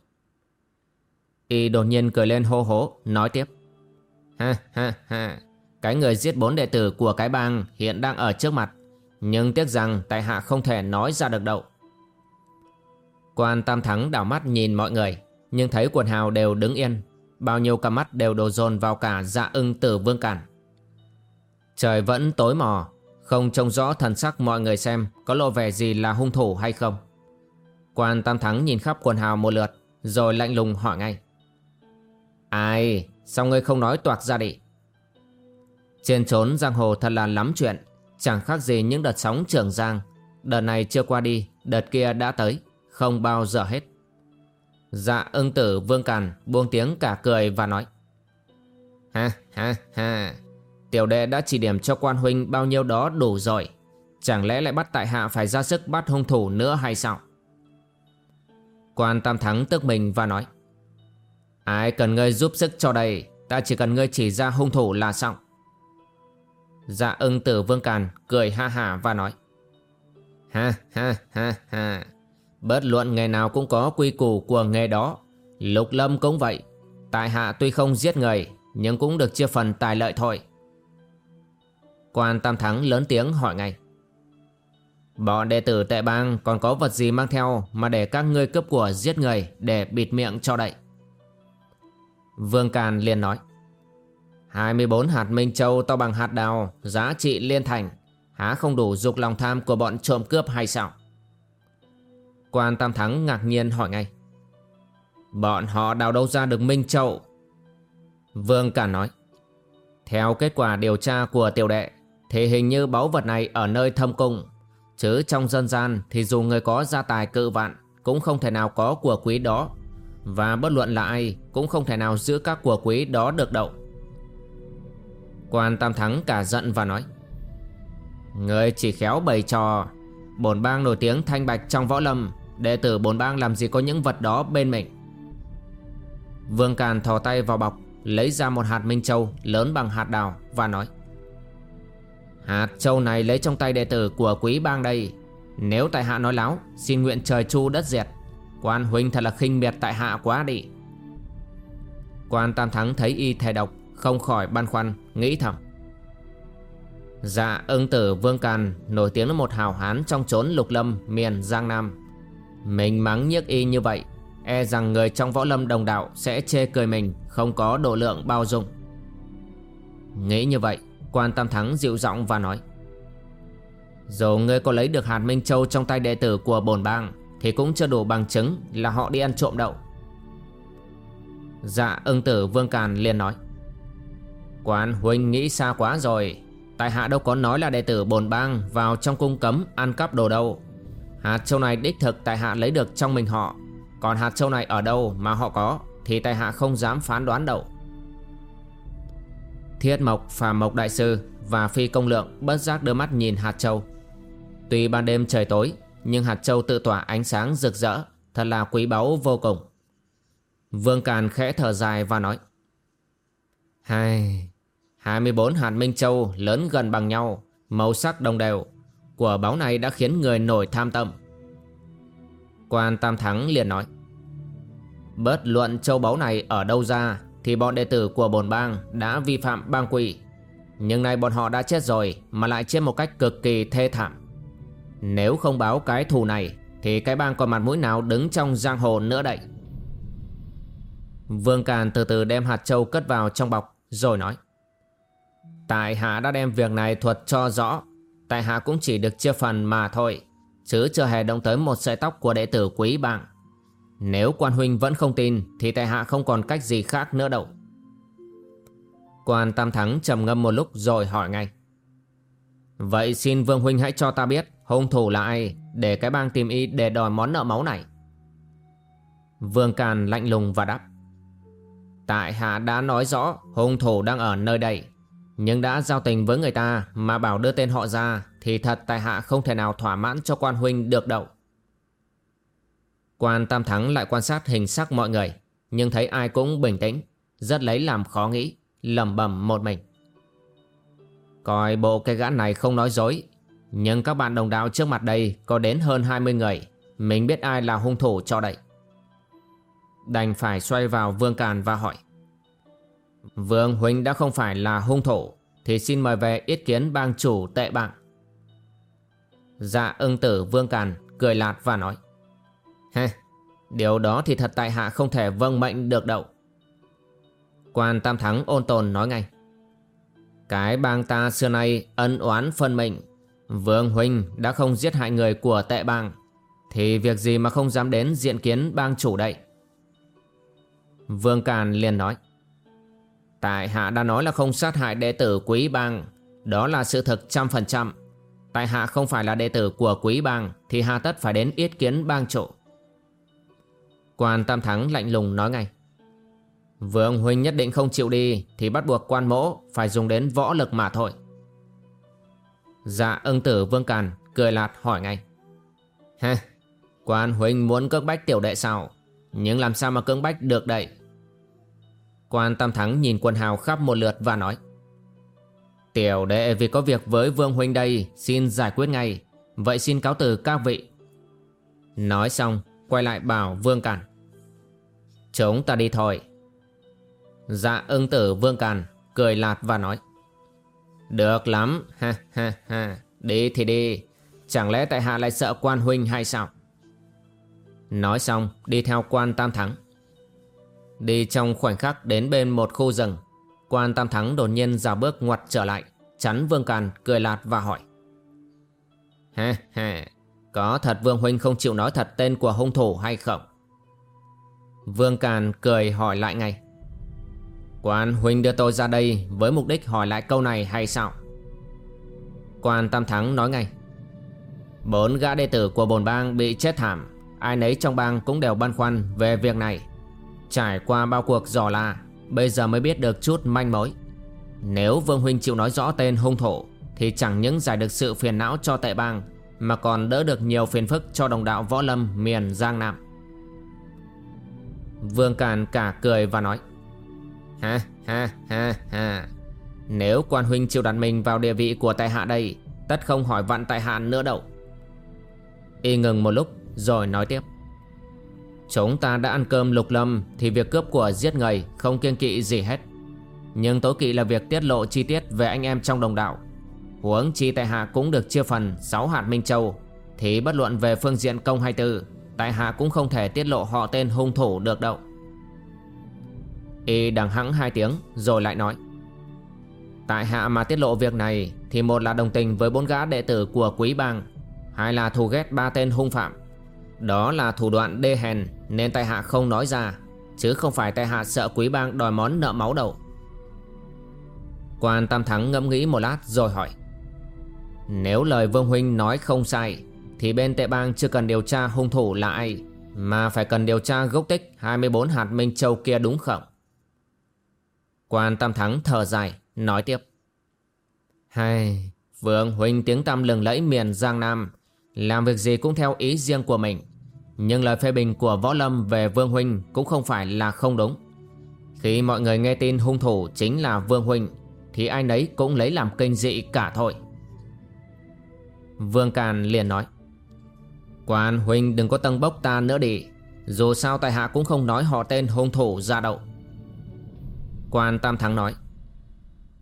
Y đột nhiên cười lên hô hố, Nói tiếp. Ha ha ha, Cái người giết bốn đệ tử của cái bang Hiện đang ở trước mặt, Nhưng tiếc rằng tại hạ không thể nói ra được đâu. Quan Tam Thắng đảo mắt nhìn mọi người, Nhưng thấy quần hào đều đứng yên, Bao nhiêu cặp mắt đều đổ dồn vào cả dạ ưng tử vương cản. Trời vẫn tối mò không trông rõ thần sắc mọi người xem Có lộ vẻ gì là hung thủ hay không. Quan Tam Thắng nhìn khắp quần hào một lượt, Rồi lạnh lùng hỏi ngay. Ai? Sao ngươi không nói toạc ra đi? Trên trốn giang hồ thật là lắm chuyện, Chẳng khác gì những đợt sóng trường giang. Đợt này chưa qua đi, Đợt kia đã tới, Không bao giờ hết. Dạ ưng tử vương càn buông tiếng cả cười và nói. Ha ha ha. Tiểu đệ đã chỉ điểm cho quan huynh bao nhiêu đó đủ rồi. Chẳng lẽ lại bắt tại hạ phải ra sức bắt hung thủ nữa hay sao? Quan tam thắng tức mình và nói, Ai cần ngươi giúp sức cho đây, Ta chỉ cần ngươi chỉ ra hung thủ là xong. Dạ ưng tử vương càn cười ha ha và nói, Ha ha ha ha. Bất luận nghề nào cũng có quy củ của nghề đó. Lục lâm cũng vậy. Tại hạ tuy không giết người, Nhưng cũng được chia phần tài lợi thôi. Quan Tam Thắng lớn tiếng hỏi ngay. Bọn đệ tử tệ bang còn có vật gì mang theo Mà để các ngươi cướp của giết người Để bịt miệng cho đậy? Vương Càn liền nói. 24 hạt Minh Châu to bằng hạt đào, Giá trị liên thành. Há không đủ dục lòng tham của bọn trộm cướp hay sao? Quan Tam Thắng ngạc nhiên hỏi ngay. Bọn họ đào đâu ra được Minh Châu? Vương Càn nói. Theo kết quả điều tra của tiểu đệ thì hình như báu vật này ở nơi thâm cung. Chứ trong dân gian thì dù người có gia tài cự vạn, Cũng không thể nào có của quý đó. Và bất luận là ai, Cũng không thể nào giữ các của quý đó được đậu Quan Tam Thắng cả giận và nói, Người chỉ khéo bày trò Bồn bang nổi tiếng thanh bạch trong võ lâm, Đệ tử bồn bang làm gì có những vật đó bên mình. Vương Càn thò tay vào bọc, Lấy ra một hạt minh châu lớn bằng hạt đào Và nói Hạt châu này lấy trong tay đệ tử của quý bang đây. Nếu tại hạ nói láo, Xin nguyện trời chu đất diệt Quan huynh thật là khinh miệt tại hạ quá đi. Quan Tam Thắng thấy y thề độc, Không khỏi băn khoăn, Nghĩ thầm. Dạ ưng tử Vương Càn Nổi tiếng là một hào hán trong chốn lục lâm, Miền Giang Nam. Mình mắng nhiếc y như vậy E rằng người trong võ lâm đồng đạo Sẽ chê cười mình, Không có độ lượng bao dung. Nghĩ như vậy Quan Tam Thắng dịu giọng và nói, Dù ngươi có lấy được hạt Minh Châu Trong tay đệ tử của bồn bang, Thì cũng chưa đủ bằng chứng là họ đi ăn trộm đậu Dạ ưng tử Vương Càn liền nói, Quan huynh nghĩ xa quá rồi. Tại hạ đâu có nói là đệ tử bồn bang Vào trong cung cấm ăn cắp đồ đâu. Hạt châu này đích thực tại hạ lấy được trong mình họ. Còn hạt châu này ở đâu mà họ có Thì tại hạ không dám phán đoán đâu. Thiết Mộc, Phà Mộc Đại Sư và Phi Công Lượng bất giác đưa mắt nhìn hạt châu. Tuy ban đêm trời tối, nhưng hạt châu tự tỏa ánh sáng rực rỡ, thật là quý báu vô cùng. Vương Càn khẽ thở dài và nói Hai, 24 hạt Minh Châu lớn gần bằng nhau, màu sắc đồng đều. Của báu này đã khiến người nổi tham tâm. Quan Tam Thắng liền nói Bớt luận châu báu này ở đâu ra thì bọn đệ tử của bồn bang đã vi phạm bang quỷ Nhưng nay bọn họ đã chết rồi Mà lại chết một cách cực kỳ thê thảm. Nếu không báo cái thù này, Thì cái bang còn mặt mũi nào đứng trong giang hồ nữa đây? Vương Càn từ từ đem hạt châu cất vào trong bọc, Rồi nói. Tại hạ đã đem việc này thuật cho rõ, Tại hạ cũng chỉ được chia phần mà thôi, Chứ chưa hề động tới một sợi tóc của đệ tử quý bang nếu quan huynh vẫn không tin, Thì tại hạ không còn cách gì khác nữa đâu. Quan Tam Thắng trầm ngâm một lúc rồi hỏi ngay. Vậy xin Vương Huynh hãy cho ta biết, hung thủ là ai Để cái bang tìm y để đòi món nợ máu này? Vương Càn lạnh lùng và đáp. Tại hạ đã nói rõ hung thủ đang ở nơi đây, Nhưng đã giao tình với người ta mà bảo đưa tên họ ra Thì thật tại hạ không thể nào thỏa mãn cho quan huynh được đâu. Quan Tam Thắng lại quan sát hình sắc mọi người, Nhưng thấy ai cũng bình tĩnh, Rất lấy làm khó nghĩ, lẩm bẩm một mình Coi bộ cái gã này không nói dối, Nhưng các bạn đồng đạo trước mặt đây Có đến hơn 20 người, Mình biết ai là hung thủ cho đậy Đành phải xoay vào Vương Càn và hỏi, Vương Huynh đã không phải là hung thủ, Thì xin mời về ý kiến bang chủ tệ bạn. Dạ ưng tử Vương Càn cười lạt và nói Ha, điều đó thì thật tại hạ không thể vâng mệnh được đâu. Quan Tam Thắng ôn tồn nói ngay. Cái bang ta xưa nay ân oán phân mệnh. Vương Huynh đã không giết hại người của tệ bang. Thì việc gì mà không dám đến diện kiến bang chủ đậy. Vương Càn liền nói. Tại hạ đã nói là không sát hại đệ tử quý bang. Đó là sự thật trăm phần trăm. Tại hạ không phải là đệ tử của quý bang Thì hà tất phải đến yết kiến bang chủ Quan Tam Thắng lạnh lùng nói ngay. Vương Huynh nhất định không chịu đi, Thì bắt buộc quan mỗ Phải dùng đến võ lực mà thôi. Dạ ưng tử Vương Càn Cười lạt hỏi ngay. Ha Quan Huynh muốn cưỡng bách tiểu đệ sao? Nhưng làm sao mà cưỡng bách được đây? Quan Tam Thắng nhìn quân hào khắp một lượt và nói. Tiểu đệ vì có việc với Vương Huynh đây, Xin giải quyết ngay. Vậy xin cáo từ các vị. Nói xong Quay lại bảo Vương Càn. Chúng ta đi thôi. Dạ ưng tử Vương Càn Cười lạt và nói. Được lắm, ha ha ha. Đi thì đi. Chẳng lẽ tại hạ lại sợ quan huynh hay sao? Nói xong, đi theo quan tam thắng. Đi trong khoảnh khắc đến bên một khu rừng, Quan tam thắng đột nhiên ra bước ngoặt trở lại, Chắn Vương Càn cười lạt và hỏi. Ha ha. Có thật Vương Huynh không chịu nói thật tên của hung thủ hay không? Vương Càn cười hỏi lại ngay. Quan huynh đưa tôi ra đây với mục đích hỏi lại câu này hay sao? Quan Tam Thắng nói ngay. Bốn gã đệ tử của bồn bang bị chết thảm, Ai nấy trong bang cũng đều băn khoăn về việc này. Trải qua bao cuộc dò la, Bây giờ mới biết được chút manh mối. Nếu Vương Huynh chịu nói rõ tên hung thủ, Thì chẳng những giải được sự phiền não cho tệ bang mà còn đỡ được nhiều phiền phức cho đồng đạo võ lâm miền Giang Nam. Vương Càn cả cười và nói, Ha ha ha ha. Nếu quan huynh chịu đặt mình vào địa vị của tại hạ đây, Tất không hỏi vặn tại hạ nữa đâu. Y ngừng một lúc rồi nói tiếp, Chúng ta đã ăn cơm lục lâm Thì việc cướp của giết người Không kiêng kỵ gì hết. Nhưng tối kỵ là việc tiết lộ chi tiết Về anh em trong đồng đạo. Huống chi tại hạ cũng được chia phần 6 hạt Minh Châu. Thì bất luận về phương diện công hay tư, Tại hạ cũng không thể tiết lộ họ tên hung thủ được đâu. Y đằng hẵng hai tiếng, Rồi lại nói. Tại hạ mà tiết lộ việc này, Thì một là đồng tình với bốn gã đệ tử của quý bang, Hai là thù ghét ba tên hung phạm. Đó là thủ đoạn đê hèn, Nên tại hạ không nói ra, Chứ không phải tại hạ sợ quý bang đòi món nợ máu đầu. Quan Tam Thắng ngẫm nghĩ một lát rồi hỏi. Nếu lời Vương Huynh nói không sai, Thì bên tệ bang chưa cần điều tra hung thủ là ai, Mà phải cần điều tra gốc tích 24 hạt Minh Châu kia đúng không? Quan Tam Thắng thở dài, Nói tiếp. Hay, Vương Huynh tiếng tăm lừng lẫy miền Giang Nam, Làm việc gì cũng theo ý riêng của mình. Nhưng lời phê bình của Võ Lâm về Vương Huynh Cũng không phải là không đúng. Khi mọi người nghe tin hung thủ chính là Vương Huynh, Thì ai nấy cũng lấy làm kinh dị cả thôi. Vương Càn liền nói Quan Huynh đừng có tăng bốc ta nữa đi Dù sao tại hạ cũng không nói họ tên hung thủ ra đậu. Quan Tam Thắng nói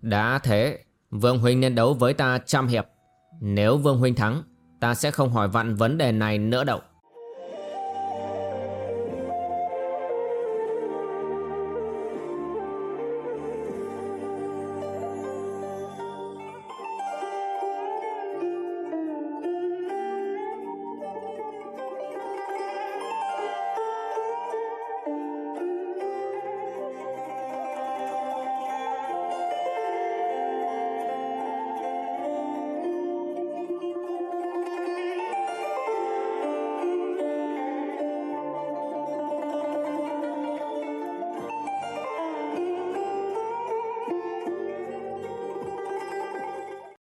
đã thế, Vương Huynh nên đấu với ta trăm hiệp. Nếu Vương Huynh thắng, ta sẽ không hỏi vặn vấn đề này nữa đâu.